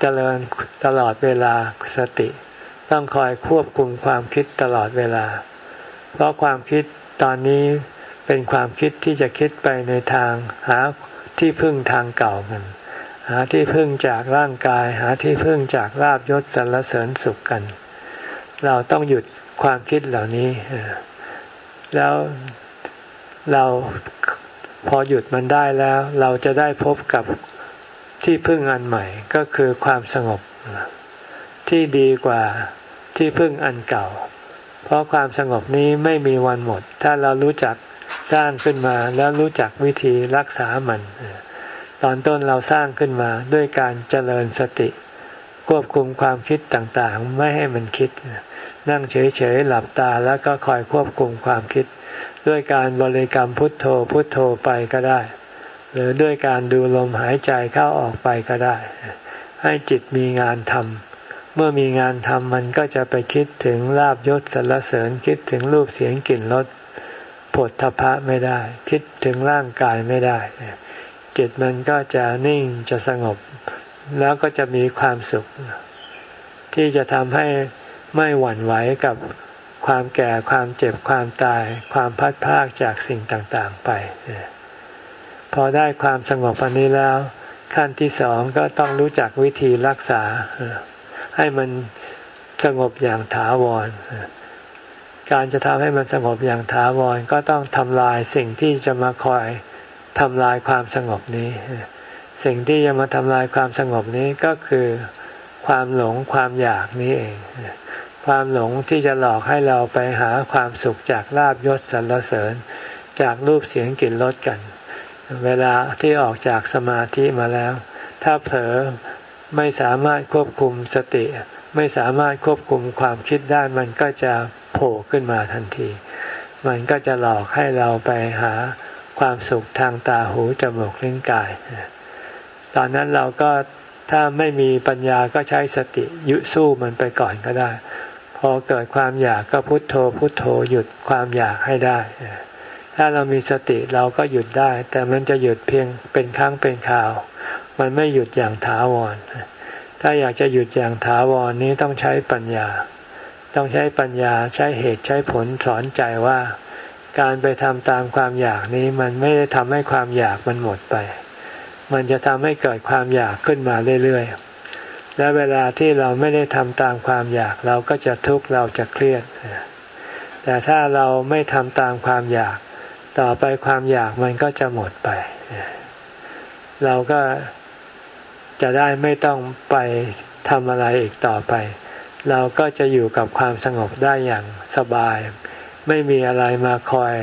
A: เจริญตลอดเวลาสติ ต้องคอยควบคุมความคิดตลอดเวลา เพราะความคิดตอนนี้เป็นความคิดที่จะคิดไปในทางหาที่พึ่งทางเก่ากัน หาที่พึ่งจากร่างกาย หาที่พึ่งจากลาบยศสรรเสริญสุขกัน เราต้องหยุดความคิดเหล่านี้ แล้วเรา พอหยุดมันได้แล้ว เราจะได้พบกับที่พึ่งอันใหม่ก็คือความสงบ ที่ดีกว่าที่พึ่งอันเก่า เพราะความสงบนี้ไม่มีวันหมด ถ้าเรารู้จักสร้างขึ้นมาแล้วรู้จักวิธีรักษามัน ตอนต้นเราสร้างขึ้นมาด้วยการเจริญสติ ควบคุมความคิดต่างๆ ไม่ให้มันคิด นั่งเฉยๆหลับตาแล้วก็คอยควบคุมความคิด ด้วยการบริกรรมพุทโธพุทโธไปก็ได้ หรือด้วยการดูลมหายใจเข้าออกไปก็ได้ ให้จิตมีงานทำเมื่อมีงานทำมันก็จะไปคิดถึงลาบยศสรรเสริญคิดถึงรูปเสียงกลิ่นรสผลทพะไม่ได้ คิดถึงร่างกายไม่ได้จิตมันก็จะนิ่งจะสงบ แล้วก็จะมีความสุข ที่จะทำให้ไม่หวั่นไหวกับ ความแก่ความเจ็บความตาย ความพัดพากจากสิ่งต่างๆไป พอได้ความสงบอันนี้แล้ว ขั้นที่สองก็ต้องรู้จักวิธีรักษา ให้มันสงบอย่างถาวร การจะทำให้มันสงบอย่างถาวรก็ต้องทำลายสิ่งที่จะมาคอยทำลายความสงบนี้ สิ่งที่จะมาทำลายความสงบนี้ก็คือความหลงความอยากนี้เอง ความหลงที่จะหลอกให้เราไปหาความสุขจากลาบยศสรรเสริญ จากรูปเสียงกลิ่นรสกัน เวลาที่ออกจากสมาธิมาแล้ว ถ้าเผลอไม่สามารถควบคุมสติ ไม่สามารถควบคุมความคิดได้มันก็จะโผล่ขึ้นมาทันที มันก็จะหลอกให้เราไปหาความสุขทางตาหูจมูกลิ้นกาย ตอนนั้นเราก็ถ้าไม่มีปัญญาก็ใช้สติยุสู้มันไปก่อนก็ได้ อเกิดความอยากก็พุโทโธพุโทโธหยุดความอยากให้ได้ ถ้าเรามีสติเราก็หยุดได้ แต่มันจะหยุดเพียงเป็นครั้งเป็นคราว มันไม่หยุดอย่างถาวร ถ้าอยากจะหยุดอย่างถาวรนี้ต้องใช้ปัญญา ต้องใช้ปัญญาใช้เหตุใช้ผลสอนใจว่า การไปทำตามความอยากนี้มันไม่ได้ทำให้ความอยากมันหมดไป มันจะทำให้เกิดความอยากขึ้นมาเรื่อยๆ และเวลาที่เราไม่ได้ทำตามความอยาก เราก็จะทุกข์เราจะเครียด แต่ถ้าเราไม่ทำตามความอยาก ต่อไปความอยากมันก็จะหมดไป เราก็จะได้ไม่ต้องไปทำอะไรอีกต่อไป เราก็จะอยู่กับความสงบได้อย่างสบาย ไม่มีอะไรมาคอย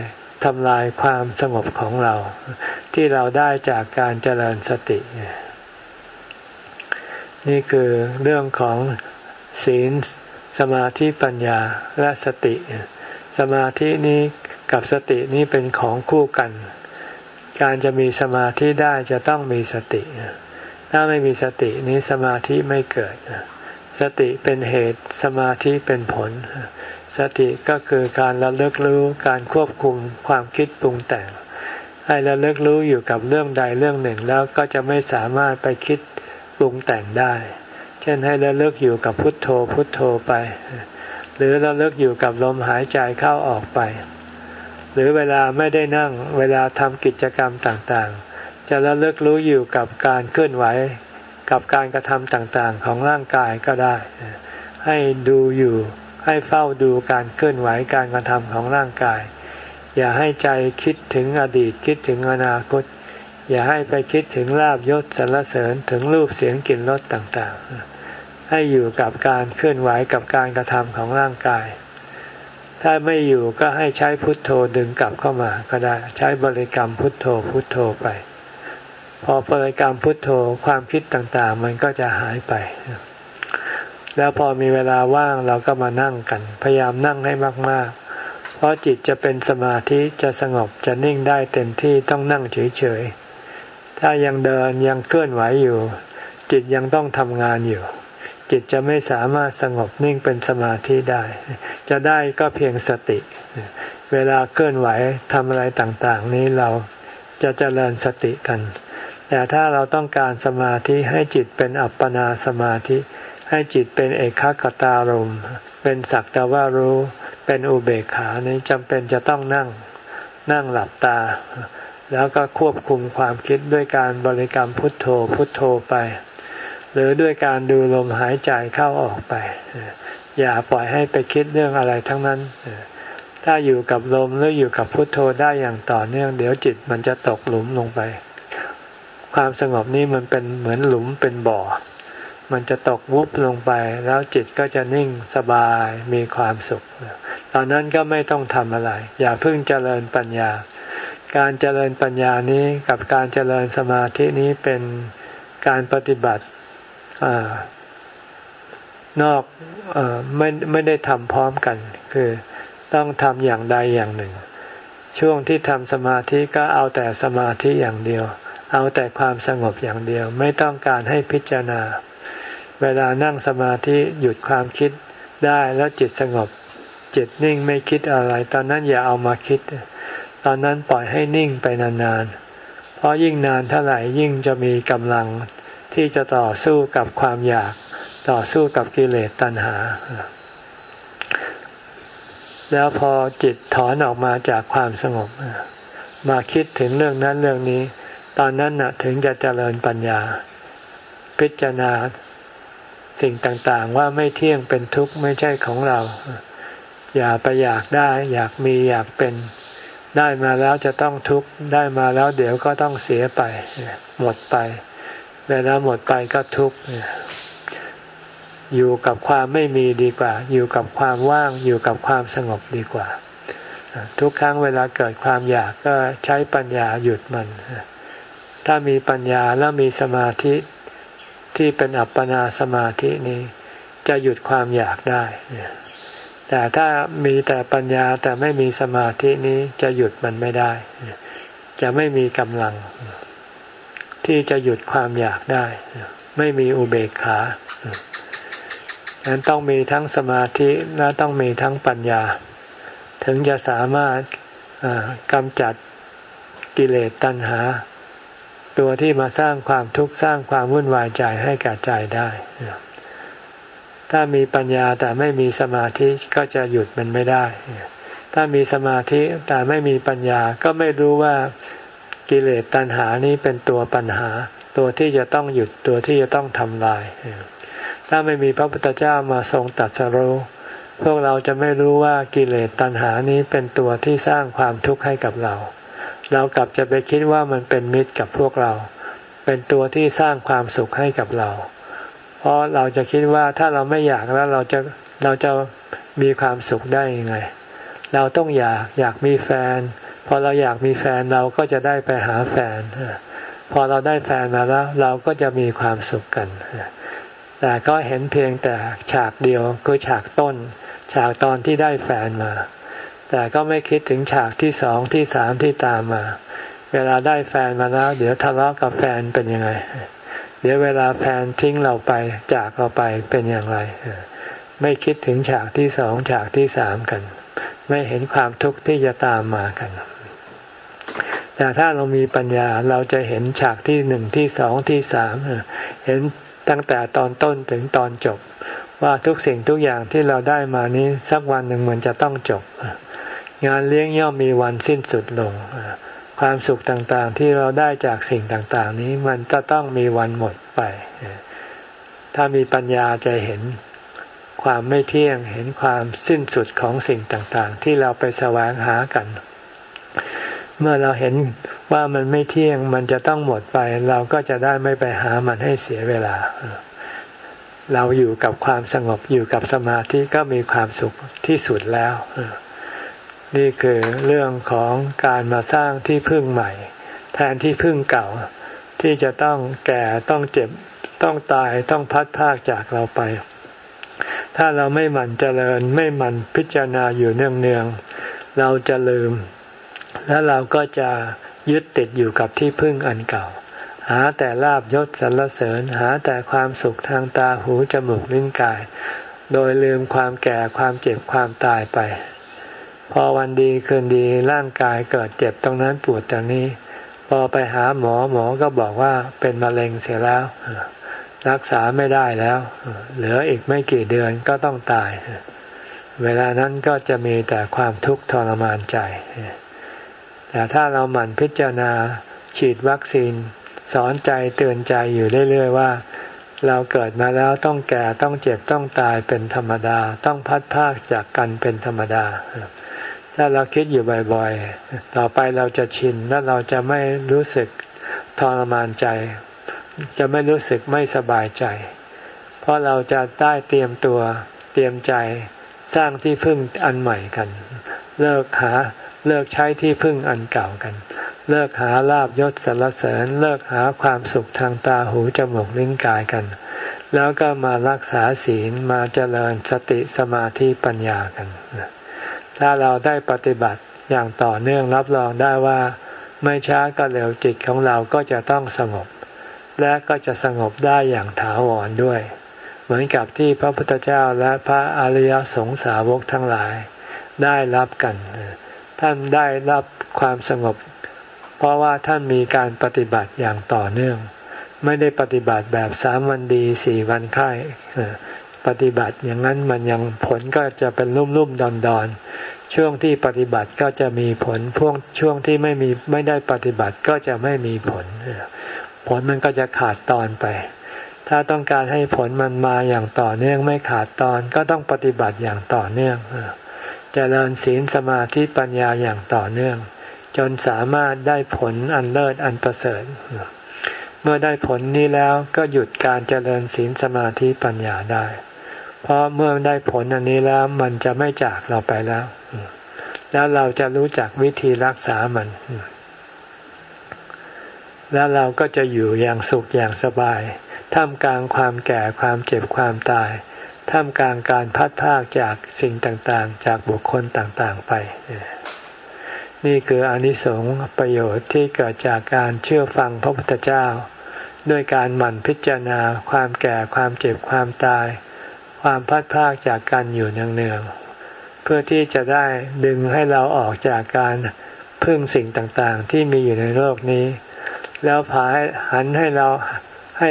A: ทำลายความสงบของเรา ที่เราได้จากการเจริญสติ นี่คือเรื่องของศีลสมาธิปัญญาและสติ สมาธินี้กับสตินี้เป็นของคู่กัน การจะมีสมาธิได้จะต้องมีสติ ถ้าไม่มีสตินี้สมาธิไม่เกิด สติเป็นเหตุสมาธิเป็นผล สติก็คือการระลึกรู้การควบคุมความคิดปรุงแต่ง ให้ระลึกรู้อยู่กับเรื่องใดเรื่องหนึ่งแล้วก็จะไม่สามารถไปคิด ปรุงแต่งได้ เช่นให้ระลึกอยู่กับพุทโธพุทโธไป หรือระลึกอยู่กับลมหายใจเข้าออกไป หรือเวลาไม่ได้นั่งเวลาทำกิจกรรมต่างๆ จะระลึกรู้อยู่กับการเคลื่อนไหวกับการกระทำต่างๆ ของร่างกายก็ได้ ให้ดูอยู่ให้เฝ้าดูการเคลื่อนไหวการกระทำของร่างกาย อย่าให้ใจคิดถึงอดีตคิดถึงอนาคต อย่าให้ไปคิดถึงลาบยศสรรเสริญถึงรูปเสียงกลิ่นรสต่างๆ ให้อยู่กับการเคลื่อนไหวกับการกระทำของร่างกาย ถ้าไม่อยู่ก็ให้ใช้พุทโธดึงกลับเข้ามาก็ได้ใช้บริกรรมพุทโธพุทโธไป พอบริกรรมพุทโธความคิดต่างๆ มันก็จะหายไป แล้วพอมีเวลาว่างเราก็มานั่งกัน พยายามนั่งให้มาก ๆเพราะจิตจะเป็นสมาธิจะสงบจะนิ่งได้เต็มที่ต้องนั่งเฉยๆ ถ้ายังเดินยังเคลื่อนไหวอยู่ จิตยังต้องทำงานอยู่ จิตจะไม่สามารถสงบนิ่งเป็นสมาธิได้ จะได้ก็เพียงสติ เวลาเคลื่อนไหวทำอะไรต่างๆ นี้เราจะเจริญสติกัน แต่ถ้าเราต้องการสมาธิให้จิตเป็นอัปปนาสมาธิ ให้จิตเป็นเอกขตารมเป็นสักแต่ว่ารู้เป็นอุเบกขานี้จำเป็นจะต้องนั่ง นั่งหลับตา แล้วก็ควบคุมความคิดด้วยการบริกรรมพุทโธพุทโธไป หรือด้วยการดูลมหายใจเข้าออกไป อย่าปล่อยให้ไปคิดเรื่องอะไรทั้งนั้น ถ้าอยู่กับลมหรืออยู่กับพุทโธได้อย่างต่อเนื่อง เดี๋ยวจิตมันจะตกหลุมลงไป ความสงบนี้มันเป็นเหมือนหลุมเป็นบ่อ มันจะตกวุบลงไป แล้วจิตก็จะนิ่งสบายมีความสุข ตอนนั้นก็ไม่ต้องทำอะไร อย่าเพิ่งเจริญปัญญา การเจริญปัญญานี้กับการเจริญสมาธินี้เป็นการปฏิบัติอนอกอไม่ไม่ได้ทำพร้อมกัน คือต้องทำอย่างใดอย่างหนึ่ง ช่วงที่ทำสมาธิก็เอาแต่สมาธิอย่างเดียว เอาแต่ความสงบอย่างเดียว ไม่ต้องการให้พิจารณา เวลานั่งสมาธิหยุดความคิดได้แล้วจิตสงบ จิตนิ่งไม่คิดอะไร ตอนนั้นอย่าเอามาคิด ตอนนั้นปล่อยให้นิ่งไปนานๆ เพราะยิ่งนานเท่าไหร่ยิ่งจะมีกำลังที่จะต่อสู้กับความอยากต่อสู้กับกิเลสตัณหา แล้วพอจิตถอนออกมาจากความสงบ มาคิดถึงเรื่องนั้นเรื่องนี้ ตอนนั้นนะถึงจะเจริญปัญญา พิจารณาสิ่งต่างๆว่าไม่เที่ยงเป็นทุกข์ไม่ใช่ของเรา อย่าไปอยากได้ อยากมีอยากเป็น ได้มาแล้วจะต้องทุกข์ได้มาแล้วเดี๋ยวก็ต้องเสียไป หมดไป เวลาหมดไปก็ทุกข์อยู่กับความไม่มีดีกว่า อยู่กับความว่างอยู่กับความสงบดีกว่า ทุกครั้งเวลาเกิดความอยากก็ใช้ปัญญาหยุดมัน ถ้ามีปัญญาแล้วมีสมาธิที่เป็นอัปปนาสมาธินี้ จะหยุดความอยากได้ แต่ถ้ามีแต่ปัญญาแต่ไม่มีสมาธินี้จะหยุดมันไม่ได้ จะไม่มีกำลัง ที่จะหยุดความอยากได้ ไม่มีอุเบกขาดันั้นต้องมีทั้งสมาธิและต้องมีทั้งปัญญา ถึงจะสามารถกำจัดกิเลสตัณหา ตัวที่มาสร้างความทุกข์สร้างความวุ่นวายใจให้กับใจได้ ถ้ามีปัญญาแต่ไม่มีสมาธิก็จะหยุดมันไม่ได้ ถ้ามีสมาธิแต่ไม่มีปัญญาก็ไม่รู้ว่ากิเลสตัณหานี้เป็นตัวปัญหา ตัวที่จะต้องหยุดตัวที่จะต้องทำลาย ถ้าไม่มีพระพุทธเจ้ามาทรงตัดสรู้พวกเราจะไม่รู้ว่ากิเลสตัณหานี้เป็นตัวที่สร้างความทุกข์ให้กับเรา เรากลับจะไปคิดว่ามันเป็นมิตรกับพวกเรา เป็นตัวที่สร้างความสุขให้กับเรา เพราะเราจะคิดว่าถ้าเราไม่อยากแล้วเราจะเราจะมีความสุขได้ยังไง เราต้องอยากอยากมีแฟน พอเราอยากมีแฟนเราก็จะได้ไปหาแฟน พอเราได้แฟนมาแล้ว เราก็จะมีความสุขกัน แต่ก็เห็นเพียงแต่ฉากเดียวคือฉากต้น ฉากตอนที่ได้แฟนมา แต่ก็ไม่คิดถึงฉากที่สองที่สามที่ตามมา เวลาได้แฟนมาแล้ว เดี๋ยวทะเลาะกับแฟนเป็นยังไง เดี๋ยวเวลาแฟนทิ้งเราไปจากเราไปเป็นอย่างไร ไม่คิดถึงฉากที่สองฉากที่สามกัน ไม่เห็นความทุกข์ที่จะตามมากัน แต่ถ้าเรามีปัญญาเราจะเห็นฉากที่หนึ่งที่สองที่สามเห็นตั้งแต่ตอนต้นถึงตอนจบ ว่าทุกสิ่งทุกอย่างที่เราได้มานี้สักวันหนึ่งมันจะต้องจบ งานเลี้ยงย่อมมีวันสิ้นสุดลง ความสุขต่างๆ ที่เราได้จากสิ่งต่างๆ นี้มันจะต้องมีวันหมดไป ถ้ามีปัญญาจะเห็นความไม่เที่ยงเห็นความสิ้นสุดของสิ่งต่างๆ ที่เราไปแสวงหากัน เมื่อเราเห็นว่ามันไม่เที่ยงมันจะต้องหมดไป เราก็จะได้ไม่ไปหามันให้เสียเวลา เราอยู่กับความสงบอยู่กับสมาธิก็มีความสุขที่สุดแล้ว นี่คือเรื่องของการมาสร้างที่พึ่งใหม่ แทนที่พึ่งเก่า ที่จะต้องแก่ต้องเจ็บต้องตายต้องพัดพากจากเราไป ถ้าเราไม่หมั่นเจริญไม่หมั่นพิจารณาอยู่เนืองๆเราจะลืม แล้วเราก็จะยึดติดอยู่กับที่พึ่งอันเก่า หาแต่ลาบยศสรรเสริญหาแต่ความสุขทางตาหูจมูกลิ้นกาย โดยลืมความแก่ความเจ็บความตายไป พอวันดีคืนดีร่างกายเกิดเจ็บตรงนั้นปวดตรงนี้ พอไปหาหมอหมอก็บอกว่าเป็นมะเร็งเสียแล้ว รักษาไม่ได้แล้ว เหลืออีกไม่กี่เดือนก็ต้องตาย เวลานั้นก็จะมีแต่ความทุกข์ทรมานใจ แต่ถ้าเราหมั่นพิจารณาฉีดวัคซีน สอนใจเตือนใจอยู่เรื่อยๆว่า เราเกิดมาแล้วต้องแก่ต้องเจ็บต้องตายเป็นธรรมดา ต้องพัดพากจากกันเป็นธรรมดา ถ้าเราคิดอยู่บ่อยๆ ต่อไปเราจะชินและเราจะไม่รู้สึกทรมานใจ จะไม่รู้สึกไม่สบายใจ เพราะเราจะได้เตรียมตัวเตรียมใจสร้างที่พึ่งอันใหม่กัน เลิกหาเลิกใช้ที่พึ่งอันเก่ากัน เลิกหาลาบยศสรรเสริญ เลิกหาความสุขทางตาหูจมูกลิ้นกายกัน แล้วก็มารักษาศีลมาเจริญสติสมาธิปัญญากัน ถ้าเราได้ปฏิบัติอย่างต่อเนื่องรับรองได้ว่า ไม่ช้าก็เร็วจิตของเราก็จะต้องสงบ และก็จะสงบได้อย่างถาวรด้วย เหมือนกับที่พระพุทธเจ้าและพระอริยสงสาวกทั้งหลาย ได้รับกัน ท่านได้รับความสงบ เพราะว่าท่านมีการปฏิบัติอย่างต่อเนื่อง ไม่ได้ปฏิบัติแบบสามวันดีสี่วันไข้ปฏิบัติอย่างนั้นมันยังผลก็จะเป็นรุ่มรุ่มดอนดอน ช่วงที่ปฏิบัติก็จะมีผลพวกช่วงที่ไม่มีไม่ได้ปฏิบัติก็จะไม่มีผล ผลมันก็จะขาดตอนไป ถ้าต้องการให้ผลมันมาอย่างต่อเนื่องไม่ขาดตอนก็ต้องปฏิบัติอย่างต่อเนื่องเจริญศีลสมาธิปัญญาอย่างต่อเนื่อง จนสามารถได้ผลอันเลิศอันประเสริฐ เมื่อได้ผลนี้แล้วก็หยุดการเจริญศีลสมาธิปัญญาได้ เพราะเมื่อได้ผลอันนี้แล้วมันจะไม่จากเราไปแล้ว แล้วเราจะรู้จักวิธีรักษามัน แล้วเราก็จะอยู่อย่างสุขอย่างสบาย ท่ามกลางความแก่ความเจ็บความตาย ท่ามกลางการพัดพากจากสิ่งต่างๆ จากบุคคลต่างๆไป นี่คืออนิสงส์ประโยชน์ที่เกิดจากการเชื่อฟังพระพุทธเจ้า ด้วยการหมั่นพิจารณาความแก่ความเจ็บความตาย ความพัดพากจากกันอยู่เนืองๆเพื่อที่จะได้ดึงให้เราออกจากการพึ่งสิ่งต่างๆ ที่มีอยู่ในโลกนี้ แล้วพาให้หันให้เราให้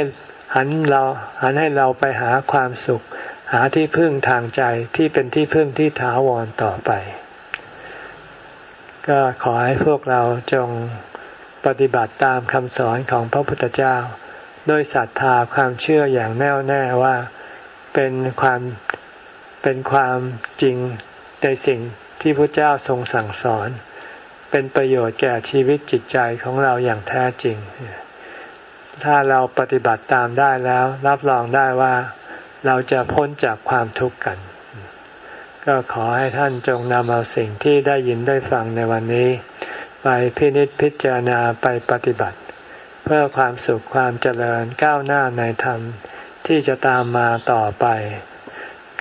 A: หันเราหันให้เราไปหาความสุข หาที่พึ่งทางใจที่เป็นที่พึ่งที่ถาวรต่อไป ก็ขอให้พวกเราจงปฏิบัติตามคำสอนของพระพุทธเจ้า ด้วยศรัทธาความเชื่ออย่างแน่วแน่ว่า เป็นความเป็นความจริงในสิ่งที่พระเจ้าทรงสั่งสอน เป็นประโยชน์แก่ชีวิตจิตใจของเราอย่างแท้จริง ถ้าเราปฏิบัติตามได้แล้วรับรองได้ว่าเราจะพ้นจากความทุกข์กัน ก็ขอให้ท่านจงนำเอาสิ่งที่ได้ยินได้ฟังในวันนี้ ไปพินิจพิจารณาไปปฏิบัติ เพื่อความสุขความเจริญก้าวหน้าในธรรม ที่จะตามมาต่อไป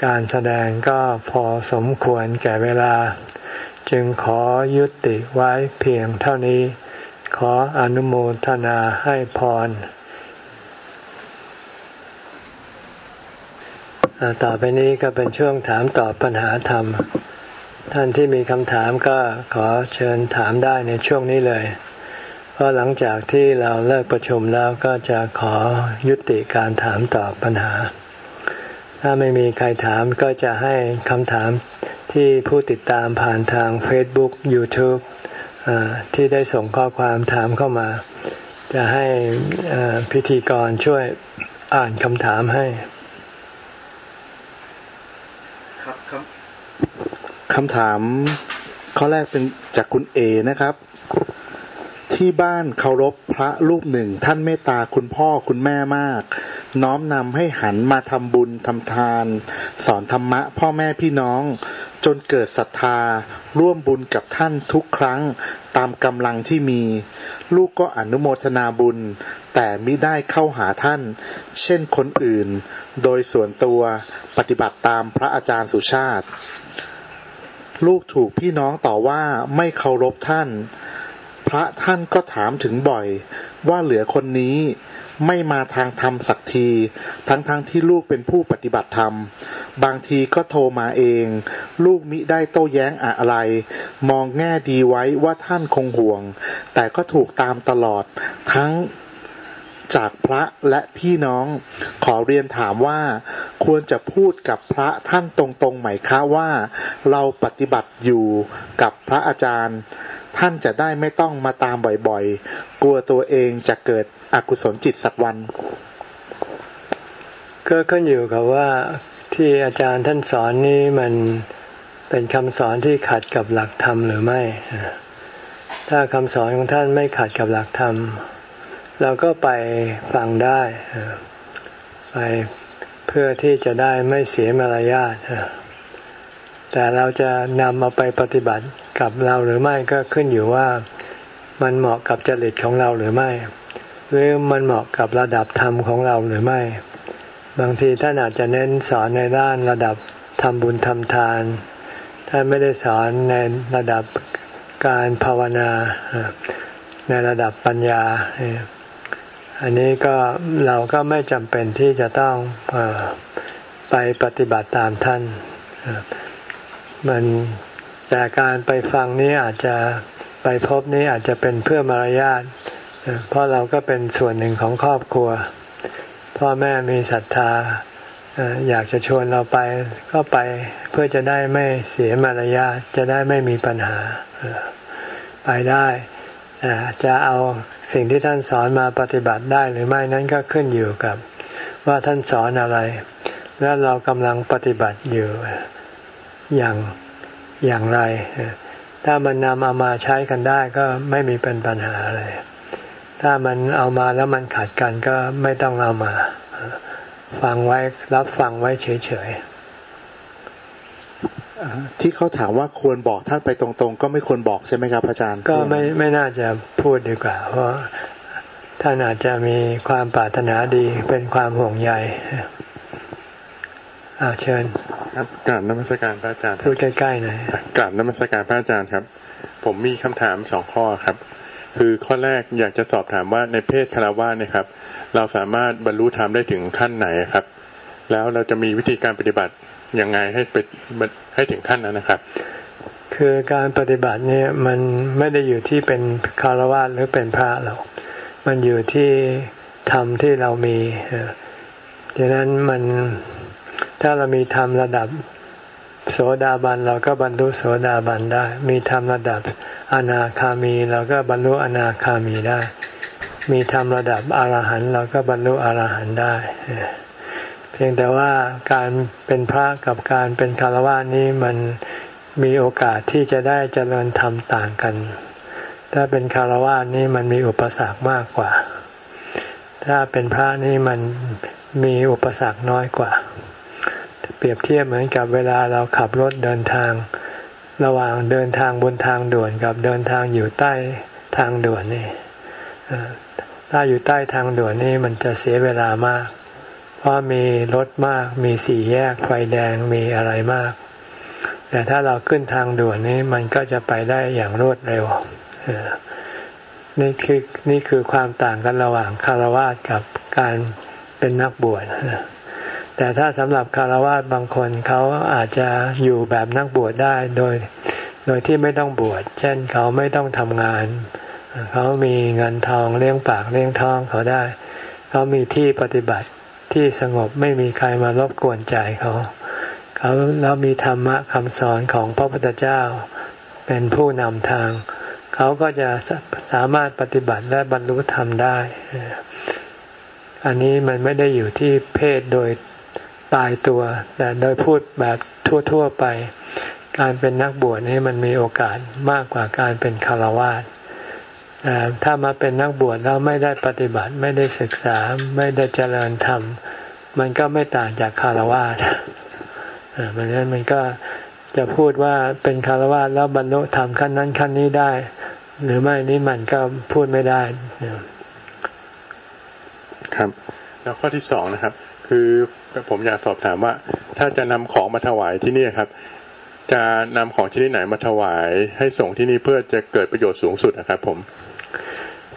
A: การแสดงก็พอสมควรแก่เวลา จึงขอยุติไว้เพียงเท่านี้ ขออนุโมทนาให้พรต่อไปนี้ก็เป็นช่วงถามตอบปัญหาธรรม ท่านที่มีคำถามก็ขอเชิญถามได้ในช่วงนี้เลย พราะหลังจากที่เราเลิกประชุมแล้วก็จะขอยุติการถามตอบปัญหา ถ้าไม่มีใครถามก็จะให้คำถามที่ผู้ติดตามผ่านทาง Facebook YouTube ที่ได้ส่งข้อความถามเข้ามา จะให้พิธีกรช่วยอ่านคำถามให้
B: ครับคำถามข้อแรกเป็นจากคุณเอนะครับ ที่บ้านเคารพพระรูปหนึ่ง ท่านเมตตาคุณพ่อคุณแม่มาก น้อมนำให้หันมาทำบุญทำทาน สอนธรรมะพ่อแม่พี่น้อง จนเกิดศรัทธา ร่วมบุญกับท่านทุกครั้งตามกำลังที่มี ลูกก็อนุโมทนาบุญ แต่มิได้เข้าหาท่าน เช่นคนอื่น โดยส่วนตัวปฏิบัติตามพระอาจารย์สุชาติ ลูกถูกพี่น้องต่อว่าไม่เคารพท่าน พระท่านก็ถามถึงบ่อย ว่าเหลือคนนี้ไม่มาทางธรรมสักที ทั้งๆทที่ลูกเป็นผู้ปฏิบัติธรรม บางทีก็โทรมาเอง ลูกมิได้โต้แย้งอะไร มองแง่ดีไว้ว่าท่านคงห่วง แต่ก็ถูกตามตลอดทั้งจากพระและพี่น้องขอเรียนถามว่า ควรจะพูดกับพระท่านตรงๆไหมคะว่า เราปฏิบัติอยู่กับพระอาจารย์ ท่านจะได้ไม่ต้องมาตามบ่อยๆ กลัวตัวเองจะเกิดอกุศลจิตสักวัน
A: ก็ขึ้นอยู่กับว่าที่อาจารย์ท่านสอนนี้มันเป็นคำสอนที่ขัดกับหลักธรรมหรือไม่ ถ้าคำสอนของท่านไม่ขัดกับหลักธรรม เราก็ไปฟังได้ไปเพื่อที่จะได้ไม่เสียมารยาท แต่เราจะนำมาไปปฏิบัติกับเราหรือไม่ก็ขึ้นอยู่ว่ามันเหมาะกับจริตของเราหรือไม่ หรือมันเหมาะกับระดับธรรมของเราหรือไม่ บางทีท่านอาจจะเน้นสอนในด้านระดับทำบุญทำทาน ท่านไม่ได้สอนในระดับการภาวนา ในระดับปัญญา อันนี้ก็เราก็ไม่จำเป็นที่จะต้องไปปฏิบัติตามท่าน มันแต่การไปฟังนี้อาจจะไปพบนี้อาจจะเป็นเพื่อมารยาทเพราะเราก็เป็นส่วนหนึ่งของครอบครัว พ่อแม่มีศรัทธาอยากจะชวนเราไปก็ไปเพื่อจะได้ไม่เสียมารยาทจะได้ไม่มีปัญหาไปได้จะเอาสิ่งที่ท่านสอนมาปฏิบัติได้หรือไม่นั้นก็ขึ้นอยู่กับว่าท่านสอนอะไร แล้วเรากำลังปฏิบัติอยู่ อย่างอย่างไร ถ้ามันนำเอามาใช้กันได้ก็ไม่มีเป็นปัญหาอะไร ถ้ามันเอามาแล้วมันขัดกันก็ไม่ต้องเอามา ฟังไว้รับฟังไว้เฉย
B: ที่เขาถามว่าควรบอกท่านไปตรงๆ ก็ไม่ควรบอกใช่ไหมครับอาจารย์
A: ก็ไม่ไม่น่าจะพูดดีกว่า เพราะท่านอาจจะมีความปรารถนาดีเป็นความห่วงใย อาเชิญ
C: ครับกราบนมัสการพระอาจารย์
A: พูดใกล้ๆหน่อย
C: กราบนมัสการพระอาจารย์ครับ ผมมีคำถามสองข้อครับ คือข้อแรกอยากจะสอบถามว่าในเพศคารวะเนี่ยครับ เราสามารถบรรลุธรรมได้ถึงขั้นไหนครับ แล้วเราจะมีวิธีการปฏิบัติยังไงให้ไปให้ถึงขั้นนั้นนะครับ
A: คือการปฏิบัติเนี่ยมันไม่ได้อยู่ที่เป็นคารวะหรือเป็นพระหรอกมันอยู่ที่ธรรมที่เรามีดังนั้นมัน ถ้าเรามีธรรมระดับโสดาบันเราก็บรรลุโสดาบันได้ มีธรรมระดับอนาคามีเราก็บรรลุอนาคามีได้ มีธรรมระดับอรหันต์เราก็บรรลุอรหันต์ได้ เพียงแต่ว่าการเป็นพระกับการเป็นคารวะนี้มันมีโอกาสที่จะได้เจริญธรรมต่างกัน ถ้าเป็นคารวะนี้มันมีอุปสรรคมากกว่า ถ้าเป็นพระนี่มันมีอุปสรรคน้อยกว่า เปรียบเทียบเหมือนกับเวลาเราขับรถเดินทาง ระหว่างเดินทางบนทางด่วนกับเดินทางอยู่ใต้ทางด่วนนี่ถ้าอยู่ใต้ทางด่วนนี่มันจะเสียเวลามาก เพราะมีรถมากมีสี่แยกไฟแดงมีอะไรมาก แต่ถ้าเราขึ้นทางด่วนนี่มันก็จะไปได้อย่างรวดเร็วนี่คือนี่คือความต่างกันระหว่างคารวะกับการเป็นนักบวช แต่ถ้าสำหรับคารวะบางคนเขาอาจจะอยู่แบบนักบวชได้โดย โดยที่ไม่ต้องบวช เช่นเขาไม่ต้องทำงาน เขามีเงินทองเลี้ยงปากเลี้ยงท้องเขาได้ เขามีที่ปฏิบัติที่สงบไม่มีใครมารบกวนใจเขา เขาแล้วมีธรรมะคำสอนของพระพุทธเจ้า เป็นผู้นำทาง เขาก็จะสามารถปฏิบัติและบรรลุธรรมได้ อันนี้มันไม่ได้อยู่ที่เพศโดย ตายตัว แต่โดยพูดแบบทั่วๆไป การเป็นนักบวชนี่มันมีโอกาสมากกว่าการเป็นคารวะแต่ถ้ามาเป็นนักบวชแล้วไม่ได้ปฏิบัติไม่ได้ศึกษาไม่ได้เจริญธรรม มันก็ไม่ต่างจากคารวะเพราะฉะนั้นมันก็จะพูดว่าเป็นคารวะแล้วบรรลุธรรมขั้นนั้นขั้นนี้ได้ หรือไม่นี่มันก็พูดไม่ได้
C: ครับ แล้วข้อที่สองนะครับ คือ ผมอยากสอบถามว่า ถ้าจะนำของมาถวายที่นี่ครับ จะนำของที่นี่ไหนมาถวาย ให้ส่งที่นี่เพื่อจะเกิดประโยชน์สูงสุดนะครับ ผม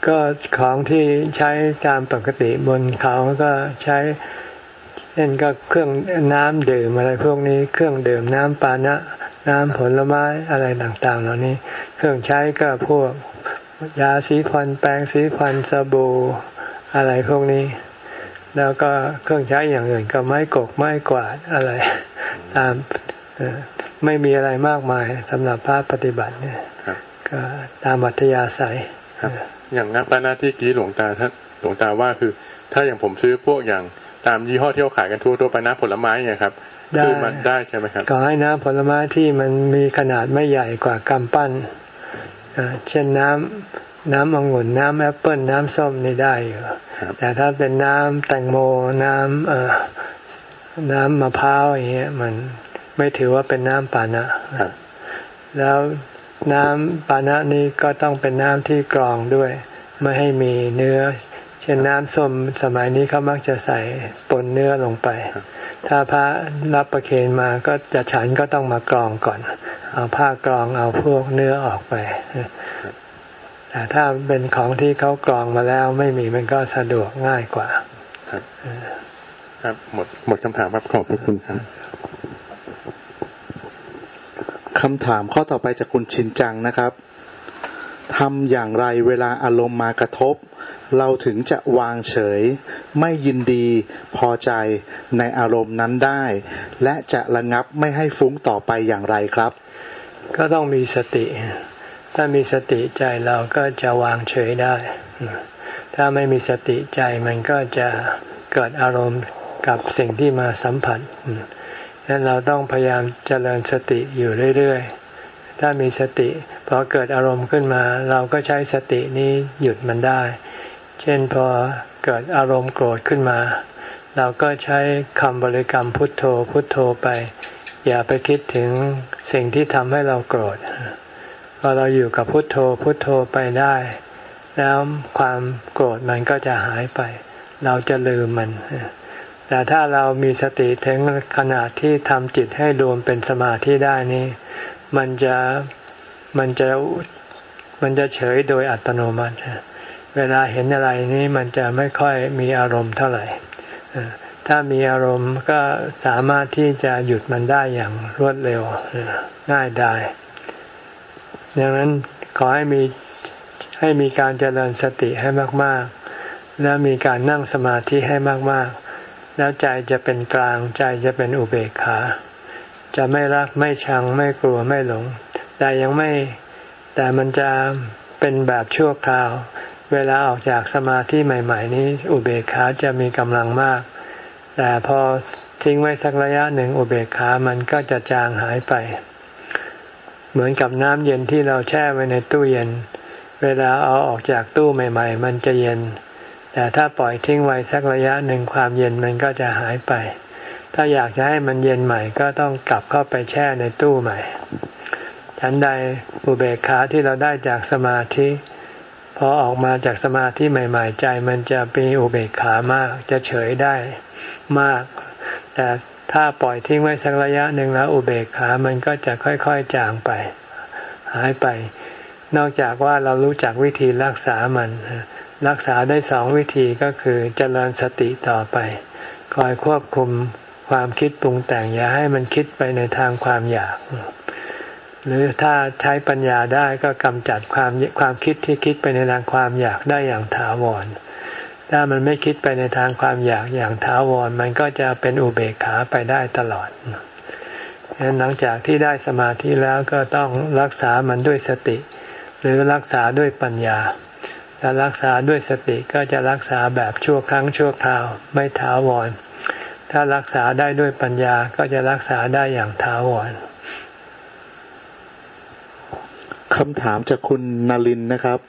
A: ก็ของที่ใช้ตามปกติบนเขาก็ใช้เช่นก็เครื่องน้ำดื่มอะไรพวกนี้ เครื่องดื่มน้ำปานะ น้ำผลไม้อะไรต่างๆ เหล่านี้ เครื่องใช้ก็พวกยาสีฟันแปรงสีฟันสบู่อะไรพวกนี้ แล้วก็เครื่องใช้อย่างอื่นก็ไม้กกไม้กวาดอะไร ตามไม่มีอะไรมากมายสำหรับพระปฏิบัติเนี่ยก็ตามอัธยาศัย
C: อย่างนักปานาที่กี้หลวงตาท่านหลวงตาว่าคือ ถ้าอย่างผมซื้อพวกอย่างตามยี่ห้อที่เขาขายกันทั่วทั่วไปน้ำผลไม้เนี่ยครับคือมันได้ใช่ไหมครับ
A: ก็ให้น้ำผลไม้ที่มันมีขนาดไม่ใหญ่กว่ากำปั้นเช่นน้ำ น้ำองุ่นน้ำแอปเปิลน้ำส้มนี่ได้อยู่แต่ถ้าเป็นน้ำแตงโมน้ำเอ่อน้ำมะพร้าวอย่างเงี้ยมันไม่ถือว่าเป็นน้ำปานะแล้วน้ำปานะนี้ก็ต้องเป็นน้ำที่กรองด้วย ไม่ให้มีเนื้อ เช่นน้ำส้มสมัยนี้เขามักจะใส่ปนเนื้อลงไป ถ้าพระรับประเคนมาก็จะฉันก็ต้องมากรองก่อน เอาผ้ากรองเอาพวกเนื้อออกไป แต่ถ้าเป็นของที่เขากรองมาแล้วไม่มีมันก็สะดวกง่ายกว่า
C: ครับครับหมดหมดคำถามครับขอบคุณครับ
B: คำถามข้อต่อไปจากคุณชินจังนะครับทำอย่างไรเวลาอารมณ์มากระทบ เราถึงจะวางเฉย ไม่ยินดีพอใจในอารมณ์นั้นได้ และจะระงับไม่ให้ฟุ้งต่อไปอย่างไรครับ
A: ก็ต้องมีสติ ถ้ามีสติใจเราก็จะวางเฉยได้ ถ้าไม่มีสติใจมันก็จะเกิดอารมณ์กับสิ่งที่มาสัมผัสดังนั้นเราต้องพยายามเจริญสติอยู่เรื่อยๆ ถ้ามีสติพอเกิดอารมณ์ขึ้นมา เราก็ใช้สตินี้หยุดมันได้ เช่นพอเกิดอารมณ์โกรธขึ้นมา เราก็ใช้คำบริกรรมพุทโธพุทโธไป อย่าไปคิดถึงสิ่งที่ทำให้เราโกรธ พอเราอยู่กับพุทโธพุทโธไปได้ แล้วความโกรธมันก็จะหายไป เราจะลืมมัน แต่ถ้าเรามีสติถึงขนาดที่ทำจิตให้รวมเป็นสมาธิได้นี้ มันจะมันจะมันจะเฉยโดยอัตโนมัติ เวลาเห็นอะไรนี้มันจะไม่ค่อยมีอารมณ์เท่าไหร่ถ้ามีอารมณ์ก็สามารถที่จะหยุดมันได้อย่างรวดเร็วง่ายได้ ดังนั้นขอให้มีให้มีการเจริญสติให้มาก ๆ แล้วมีการนั่งสมาธิให้มาก ๆ แล้วใจจะเป็นกลางใจจะเป็นอุเบกขา จะไม่รักไม่ชังไม่กลัวไม่หลง แต่ยังไม่แต่มันจะเป็นแบบชั่วคราว เวลาออกจากสมาธิใหม่ ๆ นี้ อุเบกขาจะมีกำลังมาก แต่พอทิ้งไว้สักระยะหนึ่งอุเบกขามันก็จะจางหายไป เหมือนกับน้ำเย็นที่เราแช่ไว้ในตู้เย็น เวลาเอาออกจากตู้ใหม่ ๆ มันจะเย็น แต่ถ้าปล่อยทิ้งไว้สักระยะหนึ่งความเย็นมันก็จะหายไป ถ้าอยากจะให้มันเย็นใหม่ก็ต้องกลับเข้าไปแช่ในตู้ใหม่ฉันใดอุเบกขาที่เราได้จากสมาธิพอออกมาจากสมาธิใหม่ ๆ ใจมันจะมีอุเบกขามากจะเฉยได้มาก แต่ ถ้าปล่อยทิ้งไว้สักระยะหนึ่งแล้วอุเบกขา มันก็จะค่อยๆจางไป หายไป นอกจากว่าเรารู้จักวิธีรักษามัน รักษาได้สองวิธีก็คือเจริญสติต่อไป คอยควบคุมความคิดปรุงแต่งอย่าให้มันคิดไปในทางความอยาก หรือถ้าใช้ปัญญาได้ก็กำจัดความความคิดที่คิดไปในทางความอยากได้อย่างถาวร ถ้ามันไม่คิดไปในทางความอยากอย่างท้าวร มันก็จะเป็นอุเบกขาไปได้ตลอดฉะนั้นหลังจากที่ได้สมาธิแล้วก็ต้องรักษามันด้วยสติ หรือรักษาด้วยปัญญา ถ้ารักษาด้วยสติก็จะรักษาแบบชั่วครั้งชั่วคราวไม่ท้าวร ถ้ารักษาได้ด้วยปัญญาก็จะรักษาได้อย่างท้าวร
B: คำถามจากคุณนลินนะครับ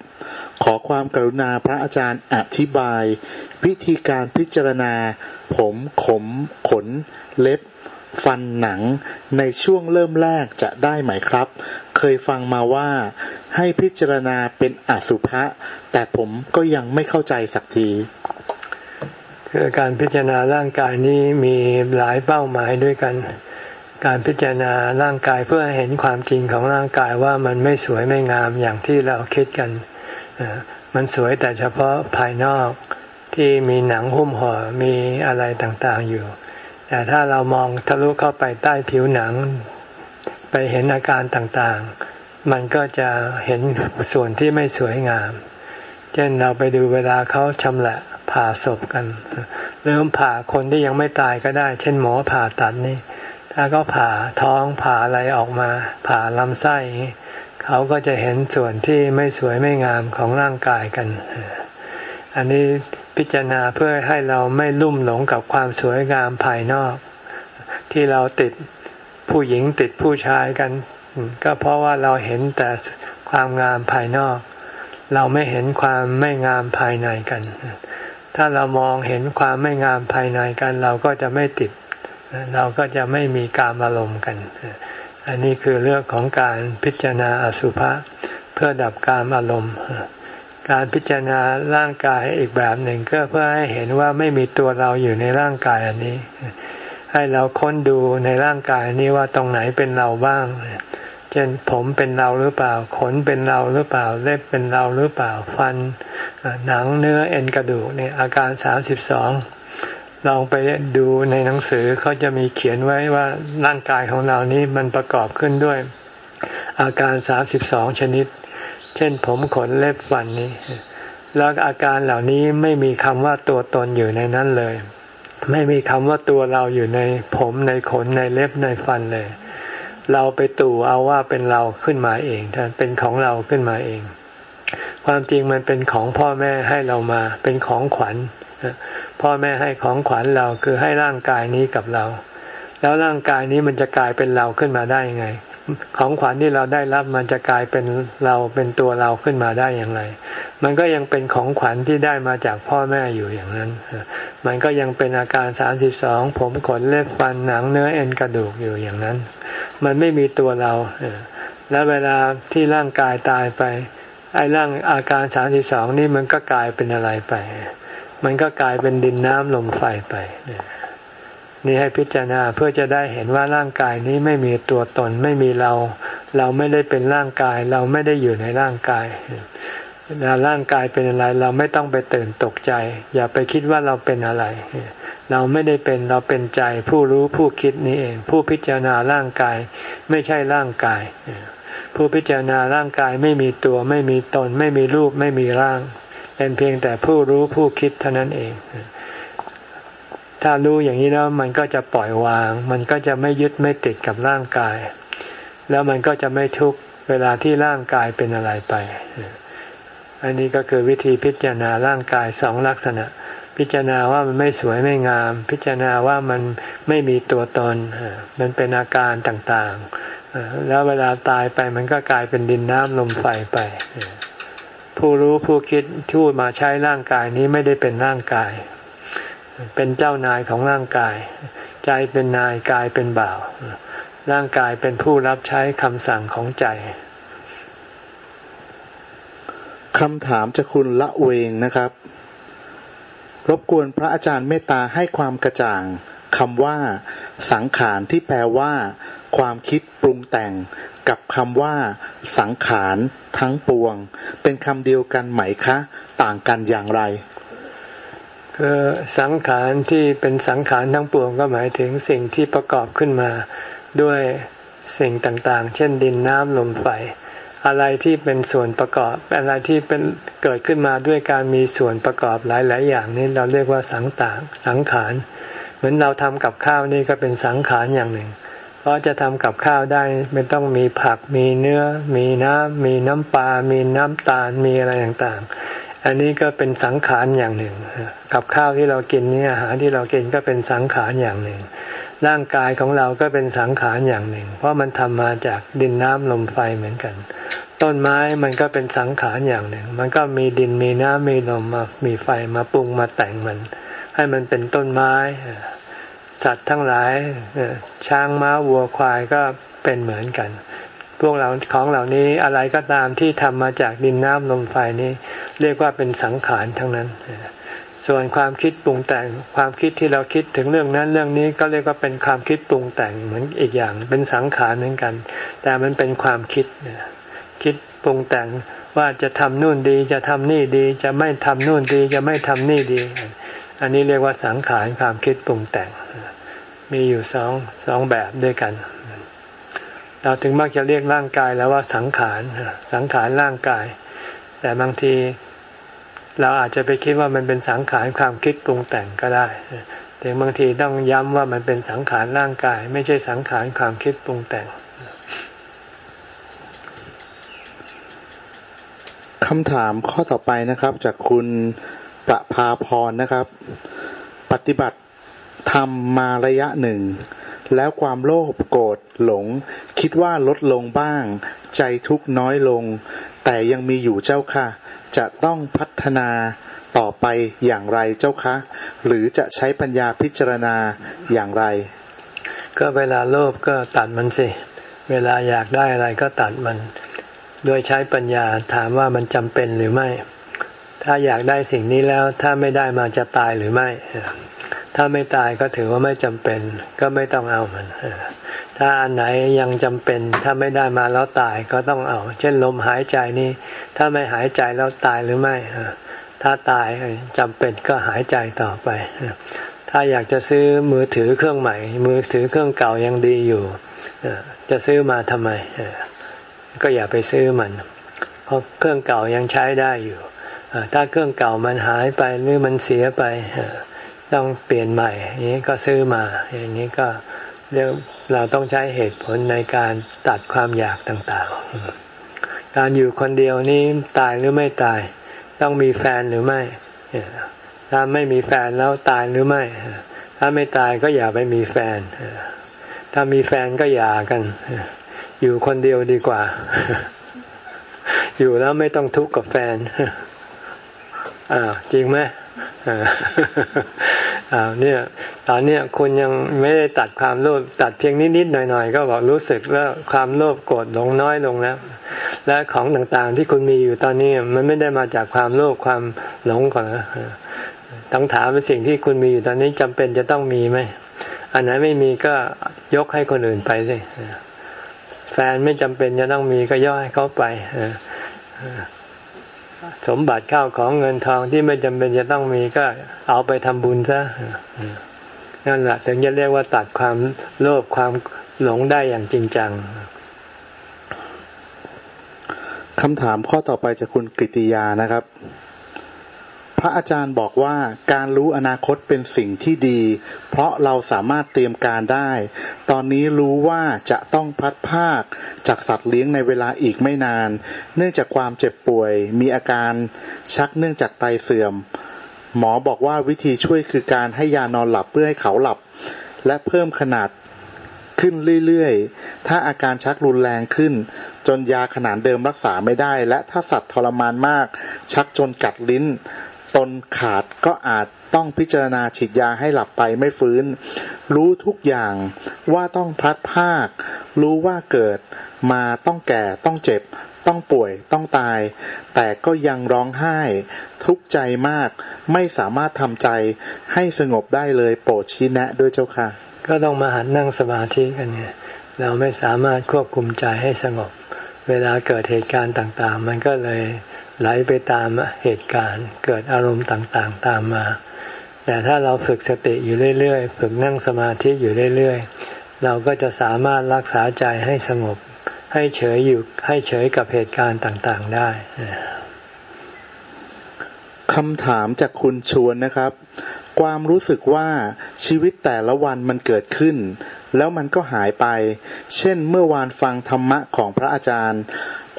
B: ขอความกรุณาพระอาจารย์อธิบาย วิธีการพิจารณา ผมขม ขน เล็บ ฟันหนัง ในช่วงเริ่มแรกจะได้ไหมครับ เคยฟังมาว่า ให้พิจารณาเป็นอสุภะแต่ผมก็ยังไม่เข้าใจสักที
A: คือการพิจารณาร่างกายนี้มีหลายเป้าหมายด้วยกัน การพิจารณาร่างกายเพื่อเห็นความจริงของร่างกายว่ามันไม่สวยไม่งามอย่างที่เราคิดกัน มันสวยแต่เฉพาะภายนอกที่มีหนังหุ้มห่อมีอะไรต่างๆอยู่ แต่ถ้าเรามองทะลุเข้าไปใต้ผิวหนัง ไปเห็นอาการต่างๆ มันก็จะเห็นส่วนที่ไม่สวยงาม เช่นเราไปดูเวลาเขาชำละผ่าศพกัน เริ่มผ่าคนที่ยังไม่ตายก็ได้ เช่นหมอผ่าตัดนี่ ถ้าก็ผ่าท้องผ่าอะไรออกมา ผ่าลำไส้เขาก็จะเห็นส่วนที่ไม่สวยไม่งามของร่างกายกัน อันนี้พิจารณาเพื่อให้เราไม่ลุ่มหลงกับความสวยงามภายนอก ที่เราติดผู้หญิงติดผู้ชายกัน ก็เพราะว่าเราเห็นแต่ความงามภายนอก เราไม่เห็นความไม่งามภายในกัน ถ้าเรามองเห็นความไม่งามภายในกัน เราก็จะไม่ติด เราก็จะไม่มีการอารมณ์กัน อันนี้คือเรื่องของการพิจารณาอสุภะเพื่อดับการอารมณ์ การพิจารณาร่างกายอีกแบบหนึ่งก็เพื่อให้เห็นว่าไม่มีตัวเราอยู่ในร่างกายอันนี้ ให้เราค้นดูในร่างกายนี้ว่าตรงไหนเป็นเราบ้าง เช่นผมเป็นเราหรือเปล่า ขนเป็นเราหรือเปล่า เล็บเป็นเราหรือเปล่า ฟัน หนังเนื้อเอ็นกระดูกเนี่ยอาการสามสิบสอง ลองไปดูในหนังสือเขาจะมีเขียนไว้ว่าร่างกายของเรานี้มันประกอบขึ้นด้วย อาการสามสิบสองชนิด เช่นผมขนเล็บฟันนี้ แล้วอาการเหล่านี้ไม่มีคำว่าตัวตนอยู่ในนั้นเลย ไม่มีคำว่าตัวเราอยู่ในผมในขนในเล็บในฟันเลย เราไปตู่เอาว่าเป็นเราขึ้นมาเองเป็นของเราขึ้นมาเอง ความจริงมันเป็นของพ่อแม่ให้เรามา เป็นของขวัญ พ่อแม่ให้ของขวัญเราคือให้ร่างกายนี้กับเรา แล้วร่างกายนี้มันจะกลายเป็นเราขึ้นมาได้ยังไง ของขวัญที่เราได้รับมันจะกลายเป็นเราเป็นตัวเราขึ้นมาได้อย่างไร มันก็ยังเป็นของขวัญที่ได้มาจากพ่อแม่อยู่อย่างนั้น มันก็ยังเป็นอาการสามสิบสองผมขนเล็บฟันหนังเนื้อเอ็นกระดูกอยู่อย่างนั้น มันไม่มีตัวเราแล้วเวลาที่ร่างกายตายไปไอ้ร่างอาการสามสิบสองนี่มันก็กลายเป็นอะไรไป มันก็กลายเป็นดินน้ำลมไฟไปนี่ให้พิจารณาเพื่อจะได้เห็นว่าร่างกายนี้ไม่มีตัวตนไม่มีเรา เราไม่ได้เป็นร่างกาย เราไม่ได้อยู่ในร่างกายเวลาร่างกายเป็นอะไร เราไม่ต้องไปตื่นตกใจ อย่าไปคิดว่าเราเป็นอะไร เราไม่ได้เป็นเราเป็นใจผู้รู้ผู้คิดนี้เอง ผู้พิจารณาร่างกาย ไม่ใช่ร่างกาย ผู้พิจารณาร่างกายไม่มีตัวไม่มีตน ไม่มีรูปไม่มีร่าง เป็นเพียงแต่ผู้รู้ผู้คิดเท่านั้นเอง ถ้ารู้อย่างนี้แล้วมันก็จะปล่อยวาง มันก็จะไม่ยึดไม่ติดกับร่างกาย แล้วมันก็จะไม่ทุกข์เวลาที่ร่างกายเป็นอะไรไป อันนี้ก็คือวิธีพิจารณาร่างกายสองลักษณะ พิจารณาว่ามันไม่สวยไม่งาม พิจารณาว่ามันไม่มีตัวตน มันเป็นอาการต่างๆ แล้วเวลาตายไปมันก็กลายเป็นดินน้ำลมไฟไป ผู้รู้ผู้คิดทู่มาใช้ร่างกายนี้ไม่ได้เป็นร่างกาย เป็นเจ้านายของร่างกาย ใจเป็นนายกายเป็นบ่าว ร่างกายเป็นผู้รับใช้คำสั่งของใจ
B: คำถามจากคุณละเวงนะครับ รบกวนพระอาจารย์เมตตาให้ความกระจ่างคำว่า สังขารที่แปลว่า ความคิดปรุงแต่ง กับคำว่า สังขารทั้งปวง เป็นคำเดียวกันไหมคะ ต่างกันอย่างไร
A: คือสังขารที่เป็นสังขารทั้งปวงก็หมายถึงสิ่งที่ประกอบขึ้นมา ด้วยสิ่งต่างๆ เช่นดินน้ำลมไฟ อะไรที่เป็นส่วนประกอบ อะไรที่เป็นเกิดขึ้นมาด้วยการมีส่วนประกอบหลาย ๆ อย่างนี้เราเรียกว่าสังต่างสังขาร เหมือนเราทำกับข้าวนี่ก็เป็นสังขารอย่างหนึ่ง เพราะจะทำกับข้าวได้ไม่ต้องมีผักมีเนื้อ มีน้ำมีน้ำปลา มีน้ำตาลมีอะไรต่างๆ อันนี้ก็เป็นสังขารอย่างหนึ่ง กับข้าวที่เรากินนี่อาหารที่เรากินก็เป็นสังขารอย่างหนึ่ง ร่างกายของเราก็เป็นสังขารอย่างหนึ่ง เพราะมันทำมาจากดินน้ำลมไฟเหมือนกัน ต้นไม้มันก็เป็นสังขารอย่างหนึ่ง มันก็มีดินมีน้ำมีลมมามีไฟมาปรุงมาแต่งมัน ให้มันเป็นต้นไม้ สัตว์ทั้งหลายช้างม้าวัวควายก็เป็นเหมือนกัน พวกเราของเหล่านี้อะไรก็ตามที่ทำมาจากดินน้ำลมไฟนี้ เรียกว่าเป็นสังขารทั้งนั้น ส่วนความคิดปรุงแต่งความคิดที่เราคิดถึงเรื่องนั้นเรื่องนี้ก็เรียกว่าเป็นความคิดปรุงแต่งเหมือนอีกอย่าง เป็นสังขารเหมือนกัน แต่มันเป็นความคิดคิดปรุงแต่งว่าจะทำนู่นดี จะทำนี่ดี จะไม่ทำนู่นดี จะไม่ทำนี่ดี อันนี้เรียกว่าสังขารความคิดปรุงแต่ง มีอยู่สองสองแบบด้วยกัน เราถึงมักจะเรียกร่างกายแล้วว่าสังขารสังขารร่างกาย แต่บางทีเราอาจจะไปคิดว่ามันเป็นสังขารความคิดปรุงแต่งก็ได้แต่บางทีต้องย้ำว่ามันเป็นสังขารร่างกาย ไม่ใช่สังขารความคิดปรุงแต่ง
B: คำถามข้อต่อไปนะครับ จากคุณ ประภาพรนะครับ ปฏิบัติทำมาระยะหนึ่ง แล้วความโลภโกรธหลง คิดว่าลดลงบ้าง ใจทุกน้อยลง แต่ยังมีอยู่เจ้าค่ะ จะต้องพัฒนาต่อไปอย่างไรเจ้าคะ หรือจะใช้ปัญญาพิจารณาอย่างไร
A: ก็เวลาโลภก็ตัดมันสิ เวลาอยากได้อะไรก็ตัดมัน โดยใช้ปัญญาถามว่ามันจำเป็นหรือไม่ ถ้าอยากได้สิ่งนี้แล้วถ้าไม่ได้มาจะตายหรือไม่ ถ้าไม่ตายก็ถือว่าไม่จำเป็น ก็ไม่ต้องเอามัน ถ้าอันไหนยังจำเป็น ถ้าไม่ได้มาแล้วตายก็ต้องเอา เช่นลมหายใจนี่ ถ้าไม่หายใจแล้วตายหรือไม่ ถ้าตายจำเป็นก็หายใจต่อไป ถ้าอยากจะซื้อมือถือเครื่องใหม่ มือถือเครื่องเก่ายังดีอยู่ จะซื้อมาทำไม ก็อย่าไปซื้อมัน เพราะเครื่องเก่ายังใช้ได้อยู่ ถ้าเครื่องเก่ามันหายไปหรือมันเสียไปต้องเปลี่ยนใหม่อย่างนี้ก็ซื้อมา อย่างนี้ก็เรียกเราต้องใช้เหตุผลในการตัดความอยากต่างๆ การอยู่คนเดียวนี้ตายหรือไม่ตาย ต้องมีแฟนหรือไม่ ถ้าไม่มีแฟนแล้วตายหรือไม่ ถ้าไม่ตายก็อย่าไปมีแฟน ถ้ามีแฟนก็อย่ากัน อยู่คนเดียวดีกว่า อยู่แล้วไม่ต้องทุกข์กับแฟน อ่าจริงไหมอ่าเนี่ยตอนเนี้ยคุณยังไม่ได้ตัดความโลภตัดเพียงนิดๆหน่อยๆ ก็บอกรู้สึกแล้วความโลภโกรธลงน้อยลงแล้ว และของต่างๆที่คุณมีอยู่ตอนนี้มันไม่ได้มาจากความโลภความหลงก่อนนะต้องถามเป็นสิ่งที่คุณมีอยู่ตอนนี้จำเป็นจะต้องมีไหมอันไหนไม่มีก็ยกให้คนอื่นไปสิแฟนไม่จำเป็นจะต้องมีก็ย่อให้เขาไป สมบัติข้าวของเงินทองที่ไม่จำเป็นจะต้องมีก็เอาไปทำบุญซะนั่นแหละถึงจะเรียกว่าตัดความโลภความหลงได้อย่างจริงจัง
B: คำถามข้อต่อไปจากคุณกิติยานะครับ ระอาจารย์บอกว่าการรู้อนาคตเป็นสิ่งที่ดี เพราะเราสามารถเตรียมการได้ ตอนนี้รู้ว่าจะต้องพัดภาคจากสัตว์เลี้ยงในเวลาอีกไม่นาน เนื่องจากความเจ็บป่วย มีอาการชักเนื่องจากไตเสื่อม หมอบอกว่าวิธีช่วยคือการให้ยานอนหลับเพื่อให้เขาหลับ และเพิ่มขนาดขึ้นเรื่อยๆ ถ้าอาการชักรุนแรงขึ้น จนยาขนาดเดิมรักษาไม่ได้ และถ้าสัตว์ทรมานมาก ชักจนกัดลิ้น ตนขาดก็อาจต้องพิจารณาฉีดยาให้หลับไปไม่ฟื้น รู้ทุกอย่างว่าต้องพลัดภาค รู้ว่าเกิดมาต้องแก่ต้องเจ็บ ต้องป่วยต้องตาย แต่ก็ยังร้องไห้ ทุกข์ใจมาก ไม่สามารถทำใจให้สงบได้เลยโปรดชี้แนะด้วยเจ้าค่ะ
A: ก็ต้องมาหัดนั่งสมาธิกันไงเราไม่สามารถควบคุมใจให้สงบ เวลาเกิดเหตุการณ์ต่างๆ มันก็เลย ไหลไปตามเหตุการณ์เกิดอารมณ์ต่างๆ ตามมา แต่ถ้าเราฝึกสติอยู่เรื่อยๆ ฝึกนั่งสมาธิอยู่เรื่อยๆ เราก็จะสามารถรักษาใจให้สงบ ให้เฉยอยู่ให้เฉยกับเหตุการณ์ต่างๆได้
B: คำถามจากคุณชวนนะครับ ความรู้สึกว่าชีวิตแต่ละวันมันเกิดขึ้น แล้วมันก็หายไป เช่นเมื่อวานฟังธรรมะของพระอาจารย์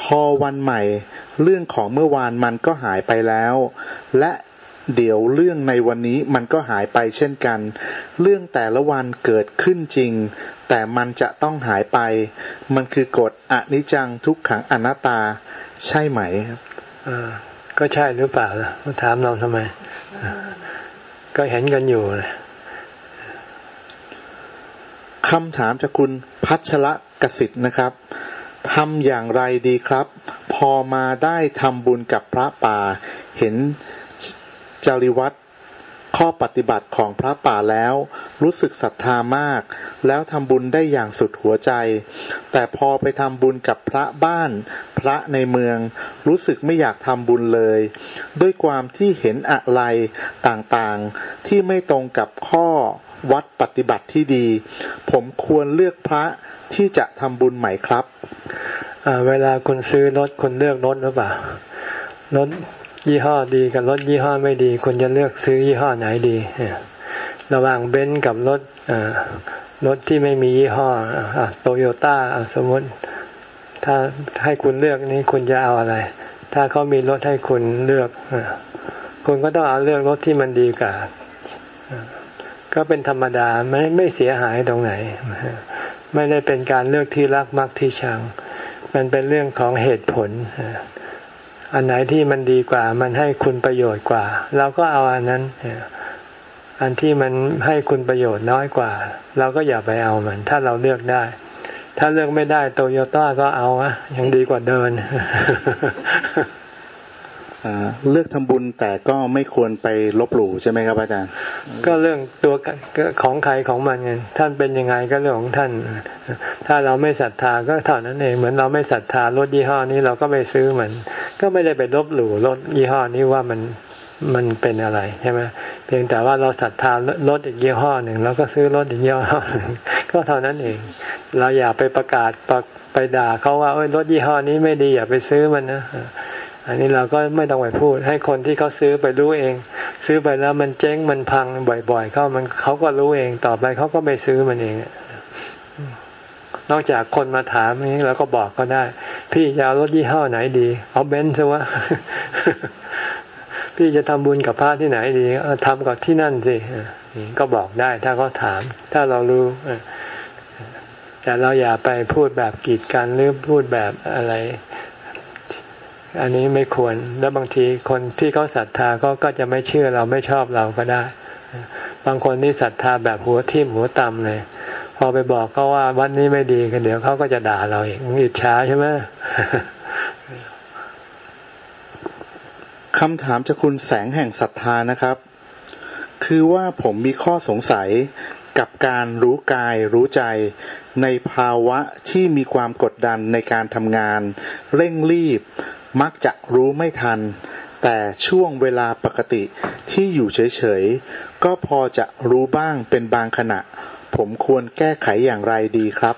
B: พอวันใหม่ เรื่องของเมื่อวานมันก็หายไปแล้ว และเดี๋ยวเรื่องในวันนี้มันก็หายไปเช่นกัน เรื่องแต่ละวันเกิดขึ้นจริง แต่มันจะต้องหายไป มันคือกฎอนิจจังทุกขังอนัตตา ใช่ไหมครับ
A: ก็ใช่หรือเปล่าล่ะถามเราทำไม ก็เห็นกันอยู่เลย
B: คำถามจากคุณพัชระกสิทธิ์นะครับทำอย่างไรดีครับ พอมาได้ทำบุญกับพระป่า เห็นจริวัตรข้อปฏิบัติของพระป่าแล้ว รู้สึกศรัทธามาก แล้วทำบุญได้อย่างสุดหัวใจ แต่พอไปทำบุญกับพระบ้าน พระในเมือง รู้สึกไม่อยากทำบุญเลย ด้วยความที่เห็นอะไรต่างๆ ที่ไม่ตรงกับข้อวัดปฏิบัติที่ดี ผมควรเลือกพระที่จะทำบุญใหม่ครับ
A: เวลาคุณซื้อรถคุณเลือกรถหรือเปล่ารถยี่ห้อดีกับรถยี่ห้อไม่ดี คุณจะเลือกซื้อยี่ห้อไหนดี ระหว่างเบนซ์กับรถรถที่ไม่มียี่ห้อโตโยต้าสมมติถ้าให้คุณเลือกนี้คุณจะเอาอะไร ถ้าเขามีรถให้คุณเลือกคุณก็ต้องเอาเลือกรถที่มันดีกว่าก็เป็นธรรมดาไม่ไม่เสียหายตรงไหน ไม่ได้เป็นการเลือกที่รักมักที่ชัง มันเป็นเรื่องของเหตุผล อันไหนที่มันดีกว่า มันให้คุณประโยชน์กว่า เราก็เอาอันนั้น อันที่มันให้คุณประโยชน์น้อยกว่า เราก็อย่าไปเอามัน ถ้าเราเลือกได้ ถ้าเลือกไม่ได้โตโยต้าก็เอาอะยังดีกว่าเดิน
B: เลือกทำบุญแต่ก็ไม่ควรไปลบหลู่ใช่ไหมครับอาจารย์
A: ก็เรื่องตัวของใครของมันไงท่านเป็นยังไงก็เรื่องของท่าน ถ้าเราไม่ศรัทธาก็เท่านั้นเองเหมือนเราไม่ศรัทธารถยี่ห้อนี้เราก็ไปซื้อมัน ก็ไม่ได้ไปลบหลู่รถยี่ห้อนี้ว่ามันมันเป็นอะไรใช่ไหมเพียงแต่ว่าเราศรัทธารถอีกยี่ห้อหนึ่งเราก็ซื้อรถอีกยี่ห้อหนึ่งก็เท่านั้นเอง เราอย่าไปประกาศไปด่าเขาว่าเอ้ยรถยี่ห้อนี้ไม่ดีอย่าไปซื้อมันนะ อันนี้เราก็ไม่ต้องไปพูด ให้คนที่เขาซื้อไปรู้เอง ซื้อไปแล้วมันเจ๊งมันพังบ่อยๆ เข้ามันเขาก็รู้เองต่อไปเขาก็ไปซื้อมันเอง นอกจากคนมาถามนี้เราก็บอกก็ได้ พี่จะเอารถยี่ห้อไหนดี เอาเบนซ์ใช่ไหพี่จะทำบุญกับพระที่ไหนดีทำกับที่นั่นสิก็บอกได้ถ้าเขาถาม ถ้าเรารู้แต่เราอย่าไปพูดแบบกีดกันหรือพูดแบบอะไร อันนี้ไม่ควร แล้วบางทีคนที่เขาศรัทธาก็ก็จะไม่เชื่อเราไม่ชอบเราก็ได้ บางคนนี่ศรัทธาแบบหัวทิ่มหัวต่ำเลย พอไปบอกเขาว่าวัดนี้ไม่ดีกันเดี๋ยวเขาก็จะด่าเราอีกอิจฉาใช่ไหม
B: คำถามจากคุณแสงแห่งศรัทธานะครับ คือว่าผมมีข้อสงสัยกับการรู้กายรู้ใจในภาวะที่มีความกดดันในการทำงาน เร่งรีบ มักจะรู้ไม่ทัน แต่ช่วงเวลาปกติที่อยู่เฉยๆ ก็พอจะรู้บ้างเป็นบางขณะ ผมควรแก้ไขอย่างไรดีครับ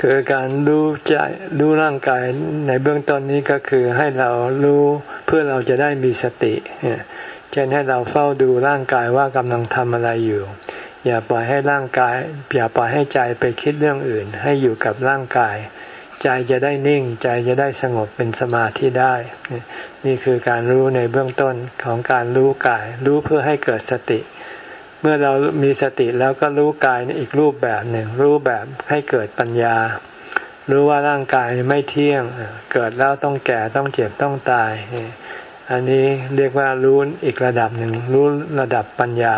A: คือการรู้ใจรู้ร่างกายในเบื้องต้นนี้ก็คือให้เรารู้เพื่อเราจะได้มีสติเช่นให้เราเฝ้าดูร่างกายว่ากำลังทำอะไรอยู่อย่าปล่อยให้ร่างกาย อย่าปล่อยให้ใจไปคิดเรื่องอื่น ให้อยู่กับร่างกาย ใจจะได้นิ่งใจจะได้สงบเป็นสมาธิได้ นี่คือการรู้ในเบื้องต้นของการรู้กาย รู้เพื่อให้เกิดสติ เมื่อเรามีสติแล้วก็รู้กายในอีกรูปแบบหนึ่ง รู้แบบให้เกิดปัญญา รู้ว่าร่างกายไม่เที่ยง เกิดแล้วต้องแก่ต้องเจ็บต้องตาย อันนี้เรียกว่ารู้อีกระดับหนึ่ง รู้ระดับปัญญา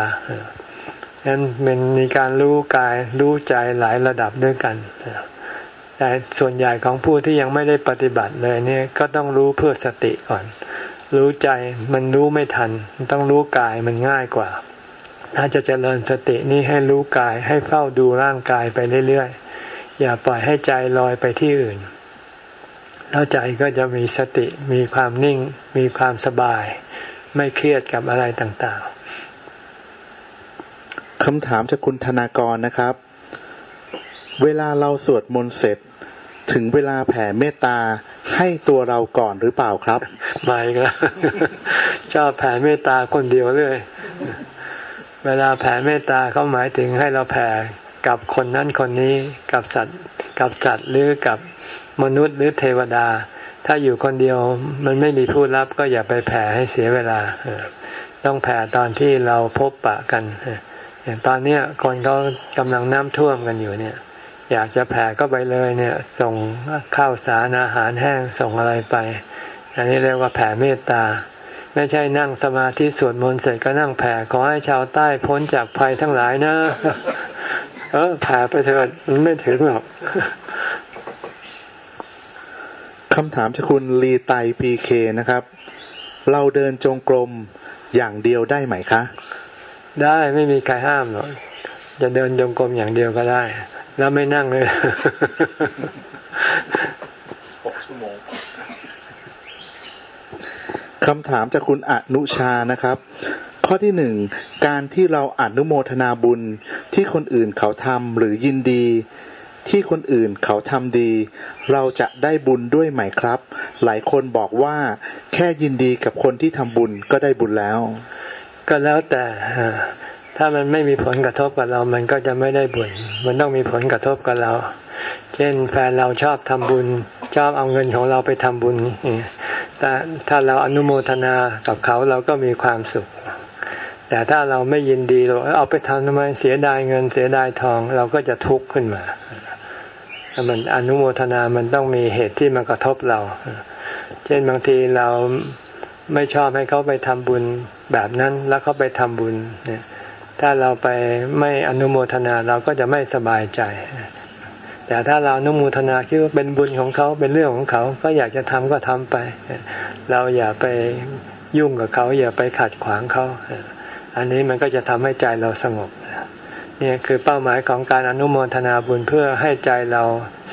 A: นั้นมันมีการรู้กายรู้ใจหลายระดับด้วยกัน แต่ส่วนใหญ่ของผู้ที่ยังไม่ได้ปฏิบัติเลยเนี่ยก็ต้องรู้เพื่อสติก่อน รู้ใจมันรู้ไม่ทัน ต้องรู้กายมันง่ายกว่า ถ้าจะเจริญสตินี่ให้รู้กายให้เฝ้าดูร่างกายไปเรื่อยๆ อย่าปล่อยให้ใจลอยไปที่อื่น แล้วใจก็จะมีสติมีความนิ่ง มีความสบาย ไม่เครียดกับอะไรต่างๆ
B: คำถามจากคุณธนากรนะครับ เวลาเราสวดมนต์เสร็จ ถึงเวลาแผ่เมตตาให้ตัวเราก่อนหรือเปล่าครับ
A: ไม่ก็ชอบแผ่เมตตาคนเดียวเลย เวลาแผ่เมตตาเขาหมายถึงให้เราแผ่กับคนนั้นคนนี้กับสัตว์กับสัตหรือกับมนุษย์หรือเทวดา ถ้าอยู่คนเดียวมันไม่มีผู้รับก็อย่าไปแผ่ให้เสียเวลา ต้องแผ่ตอนที่เราพบปะกันอย่างตอนนี้คนเขากำลังน้ำท่วมกันอยู่เนี่ย อยากจะแผ่ก็ไปเลยเนี่ย ส่งข้าวสารอาหารแห้งส่งอะไรไปอันนี้เรียกว่าแผ่เมตตา ไม่ใช่นั่งสมาธิสวดมนต์เสร็จก็นั่งแผ่ขอให้ชาวใต้พ้นจากภัยทั้งหลายนะ เออแผ่ไปเถิดมันไม่ถึงหรอก
B: คำถามจากคุณลีไตพีเคนะครับ เราเดินจงกรมอย่างเดียวได้ไหมคะ
A: ได้ไม่มีใครห้ามหรอกจะเดินจงกรมอย่างเดียวก็ได้ แล้วไม่นั่งเลย
B: หกชั่วโมงคำถามจากคุณอนุชานะครับ ข้อที่หนึ่งการที่เราอนุโมทนาบุญที่คนอื่นเขาทำหรือยินดี ที่คนอื่นเขาทำดี เราจะได้บุญด้วยไหมครับ หลายคนบอกว่าแค่ยินดีกับคนที่ทำบุญก็ได้บุญแล้ว
A: ก็แล้วแต่ ถ้ามันไม่มีผลกระทบกับเรา มันก็จะไม่ได้บุญ มันต้องมีผลกระทบกับเรา เช่นแฟนเราชอบทำบุญ ชอบเอาเงินของเราไปทำบุญ แต่ถ้าเราอนุโมทนากับเขาเราก็มีความสุข แต่ถ้าเราไม่ยินดีเราเอาไปทำทำไม เสียดายเงินเสียดายทองเราก็จะทุกข์ขึ้นมา มันอนุโมทนา มันต้องมีเหตุที่มากระทบเรา เช่นบางทีเราไม่ชอบให้เขาไปทำบุญแบบนั้น แล้วเขาไปทำบุญเนี่ย ถ้าเราไปไม่อนุโมทนาเราก็จะไม่สบายใจ แต่ถ้าเราอนุโมทนาคิดว่าเป็นบุญของเขาเป็นเรื่องของเขา ก็อยากจะทำก็ทำไป เราอย่าไปยุ่งกับเขา อย่าไปขัดขวางเขา อันนี้มันก็จะทำให้ใจเราสงบนี่คือเป้าหมายของการอนุโมทนาบุญเพื่อให้ใจเรา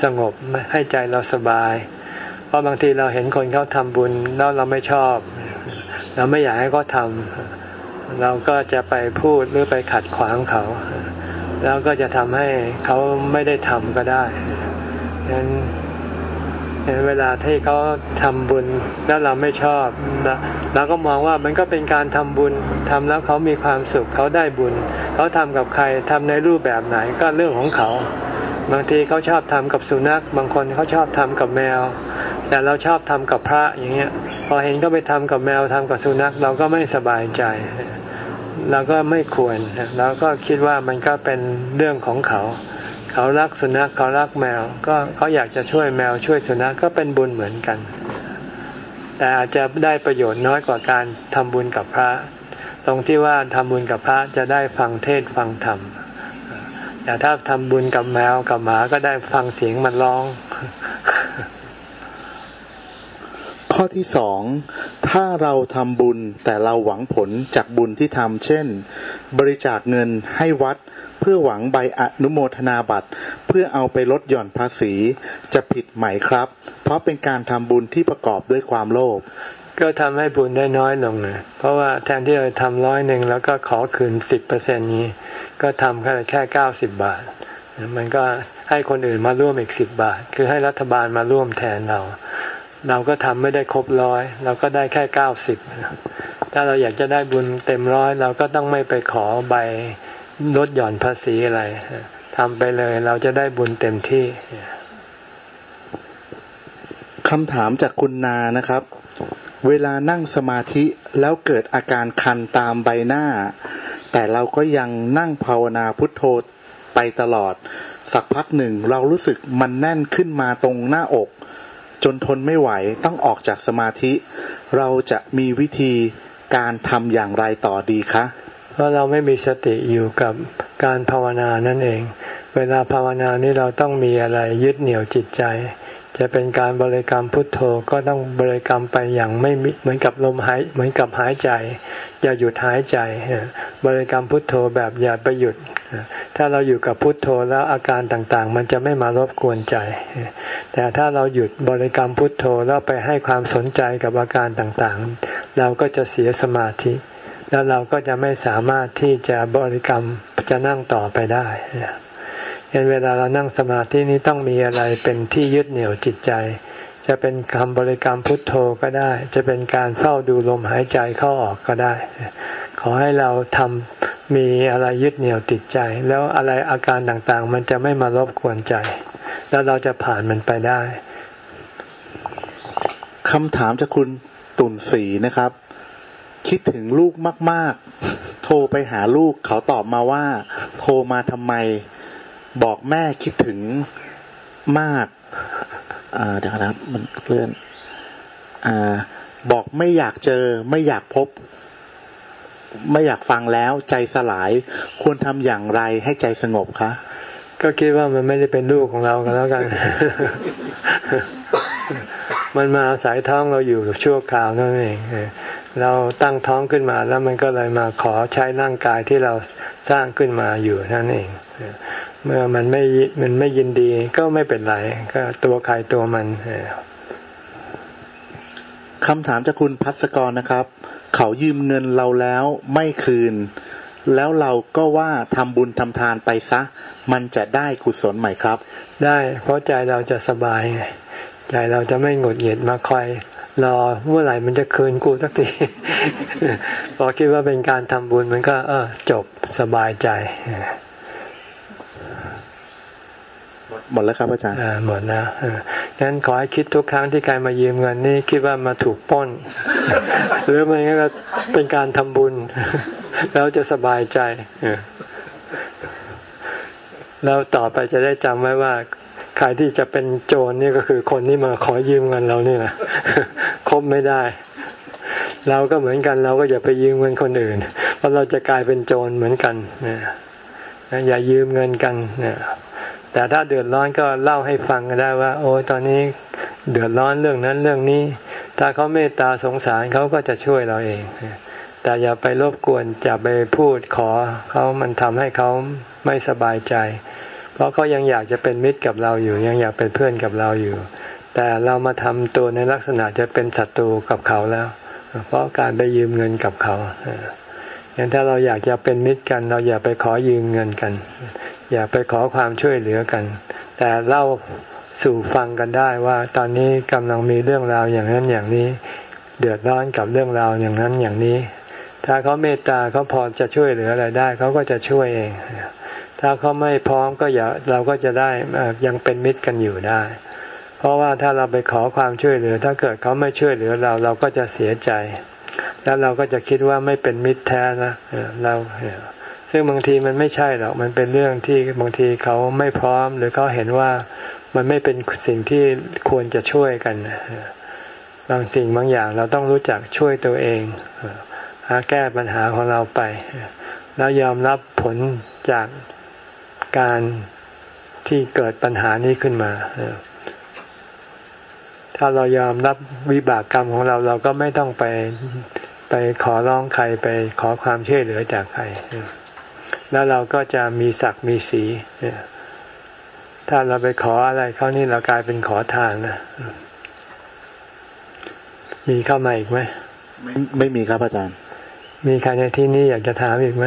A: สงบให้ใจเราสบาย เพราะบางทีเราเห็นคนเขาทำบุญแล้วเราไม่ชอบ เราไม่อยากให้เขาทำ เราก็จะไปพูดหรือไปขัดขวางเขา แล้วก็จะทำให้เขาไม่ได้ทำก็ได้ฉะนั้นเวลาที่เขาทำบุญแล้วเราไม่ชอบเราก็มองว่ามันก็เป็นการทำบุญทำแล้วเขามีความสุขเขาได้บุญ เขาทำกับใครทำในรูปแบบไหนก็เรื่องของเขา บางทีเขาชอบทำกับสุนัข บางคนเขาชอบทำกับแมว แต่เราชอบทำกับพระอย่างเงี้ย พอเห็นเขาไปทำกับแมวทำกับสุนัข เราก็ไม่สบายใจเราก็ไม่ควรเราก็คิดว่ามันก็เป็นเรื่องของเขา เขารักสุนัขเขารักแมว ก็เขาอยากจะช่วยแมวช่วยสุนัขก็เป็นบุญเหมือนกัน แต่อาจจะได้ประโยชน์น้อยกว่าการทำบุญกับพระ ตรงที่ว่าทำบุญกับพระจะได้ฟังเทศฟังธรรมแต่ถ้าทำบุญกับแมวกับหมาก็ได้ฟังเสียงมันร้อง
B: ข้อที่สองถ้าเราทำบุญแต่เราหวังผลจากบุญที่ทำเช่น บริจาคเงินให้วัด เพื่อหวังใบอนุโมทนาบัตร เพื่อเอาไปลดหย่อนภาษีจะผิดไหมครับ เพราะเป็นการทำบุญที่ประกอบด้วยความโลภ
A: ก็ทำให้บุญได้น้อยลงนะเพราะว่าแทนที่เราทำร้อยหนึ่งแล้วก็ขอคืนสิบเปอร์เซ็นนี้ ก็ทำแค่แค่เก้าสิบบาท มันก็ให้คนอื่นมาร่วมอีกสิบบาท คือให้รัฐบาลมาร่วมแทนเรา เราก็ทำไม่ได้ครบร้อยเราก็ได้แค่เก้าสิบถ้าเราอยากจะได้บุญเต็มร้อยเราก็ต้องไม่ไปขอใบลดหย่อนภาษีอะไรทำไปเลยเราจะได้บุญเต็มที่
B: คำถามจากคุณนานะครับ เวลานั่งสมาธิแล้วเกิดอาการคันตามใบหน้า แต่เราก็ยังนั่งภาวนาพุทโธไปตลอด สักพักหนึ่งเรารู้สึกมันแน่นขึ้นมาตรงหน้าอก จนทนไม่ไหวต้องออกจากสมาธิ เราจะมีวิธีการทำอย่างไรต่อดีคะ
A: เพราะเราไม่มีสติอยู่กับการภาวนานั่นเอง เวลาภาวนานี้เราต้องมีอะไรยึดเหนี่ยวจิตใจ จะเป็นการบริกรรมพุทโธก็ต้องบริกรรมไปอย่างไม่เหมือนกับลมหายเหมือนกับหายใจ อย่าหยุดหายใจ บริกรรมพุทโธแบบอย่าไปหยุด ถ้าเราอยู่กับพุทโธแล้วอาการต่างๆ มันจะไม่มารบกวนใจ แต่ถ้าเราหยุดบริกรรมพุทโธแล้วไปให้ความสนใจกับอาการต่างๆ เราก็จะเสียสมาธิ แล้วเราก็จะไม่สามารถที่จะบริกรรมจะนั่งต่อไปได้เห็นเวลาเรานั่งสมาธินี้ต้องมีอะไรเป็นที่ยึดเหนี่ยวจิตใจ จะเป็นคำบริกรรมพุทโธก็ได้ จะเป็นการเฝ้าดูลมหายใจเข้าออกก็ได้ ขอให้เราทำมีอะไรยึดเหนี่ยวติดใจ แล้วอะไรอาการต่างๆ มันจะไม่มารบกวนใจ แล้วเราจะผ่านมันไปได้
B: คำถามจากคุณตุ่นสีนะครับ คิดถึงลูกมาก ๆ โทรไปหาลูกเขาตอบมาว่า โทรมาทำไม บอกแม่คิดถึงมาก เดี๋ยวครับ มันเพื่อนอบอกไม่อยากเจอ ไม่อยากพบ ไม่อยากฟังแล้ว ใจสลาย ควรทำอย่างไรให้ใจสงบคะ
A: ก็คิดว่ามันไม่ได้เป็นลูกของเรากันแล้วกัน มันมาอาศัยท้องเราอยู่ชั่วคราวนั่นเอง เราตั้งท้องขึ้นมาแล้วมันก็เลยมาขอใช้ร่างกายที่เราสร้างขึ้นมาอยู่นั่นเอง เมื่อมันไม่มันไม่ยินดีก็ไม่เป็นไรก็ตัวใครตัวมัน
B: คำถามจากคุณพัศกรนะครับ เขายืมเงินเราแล้วไม่คืน แล้วเราก็ว่าทำบุญทำทานไปซะ มันจะได้กุศลไหมครับ
A: ได้ เพราะใจเราจะสบายใจเราจะไม่หงุดหงิดมาคอย รอเมื่อไหร่มันจะคืนกูสักทีพอคิดว่าเป็นการทำบุญมันก็ เออจบสบายใจ
B: หมดแล้วครับอาจารย์
A: หมดแล้วงั้นขอให้คิดทุกครั้งที่ใครมายืมเงินนี่คิดว่ามาถูกป้น หรือไม่ก็เป็นการทำบุญ แล้วจะสบายใจแล้วต่อไปจะได้จำไว้ว่า ใครที่จะเป็นโจรนี่ก็คือคนที่มาขอยืมเงินเรานี่แหละคบไม่ได้ เราก็เหมือนกันเราก็อย่าไปยืมเงินคนอื่น เพราะเราจะกลายเป็นโจรเหมือนกันนะอย่ายืมเงินกันนะแต่ถ้าเดือดร้อนก็เล่าให้ฟังก็ได้ว่า โอ้ตอนนี้เดือดร้อนเรื่องนั้นเรื่องนี้ ถ้าเขาเมตตาสงสารเขาก็จะช่วยเราเองแต่อย่าไปรบกวนจะไปพูดขอเขามันทำให้เขาไม่สบายใจ เพราะเขายังอยากจะเป็นมิตรกับเราอยู่ ยังอยากเป็นเพื่อนกับเราอยู่ แต่เรามาทำตัวในลักษณะจะเป็นศัตรูกับเขาแล้ว เพราะการไปยืมเงินกับเขาอย่างถ้าเราอยากจะเป็นมิตรกัน เราอย่าไปขอยืมเงินกัน อย่าไปขอความช่วยเหลือกัน แต่เล่าสู่ฟังกันได้ว่า ตอนนี้กำลังมีเรื่องราวอย่างนั้นอย่างนี้ เดือดร้อนกับเรื่องราวอย่างนั้นอย่างนี้ ถ้าเขาเมตตาเขาพอจะช่วยเหลืออะไรได้เขาก็จะช่วยเอง ถ้าเขาไม่พร้อมก็อย่าเราก็จะได้ยังเป็นมิตรกันอยู่ได้ เพราะว่าถ้าเราไปขอความช่วยเหลือ ถ้าเกิดเขาไม่ช่วยเหลือเราเราก็จะเสียใจ แล้วเราก็จะคิดว่าไม่เป็นมิตรแท้นะเราซึ่งบางทีมันไม่ใช่หรอกมันเป็นเรื่องที่บางทีเขาไม่พร้อม หรือเขาเห็นว่ามันไม่เป็นสิ่งที่ควรจะช่วยกันบางสิ่งบางอย่างเราต้องรู้จักช่วยตัวเองหาแก้ปัญหาของเราไป แล้วยอมรับผลจาก การที่เกิดปัญหานี้ขึ้นมา ถ้าเรายอมรับวิบากกรรมของเราเราก็ไม่ต้องไปไปขอร้องใครไปขอความช่วยเหลือจากใคร แล้วเราก็จะมีศักดิ์มีสีถ้าเราไปขออะไรเขานี่เรากลายเป็นขอทานนะมีเข้ามาอีกไหม
B: ไม่ไม่มีครับอาจารย์
A: มีใครในที่นี้อยากจะถามอีกไหม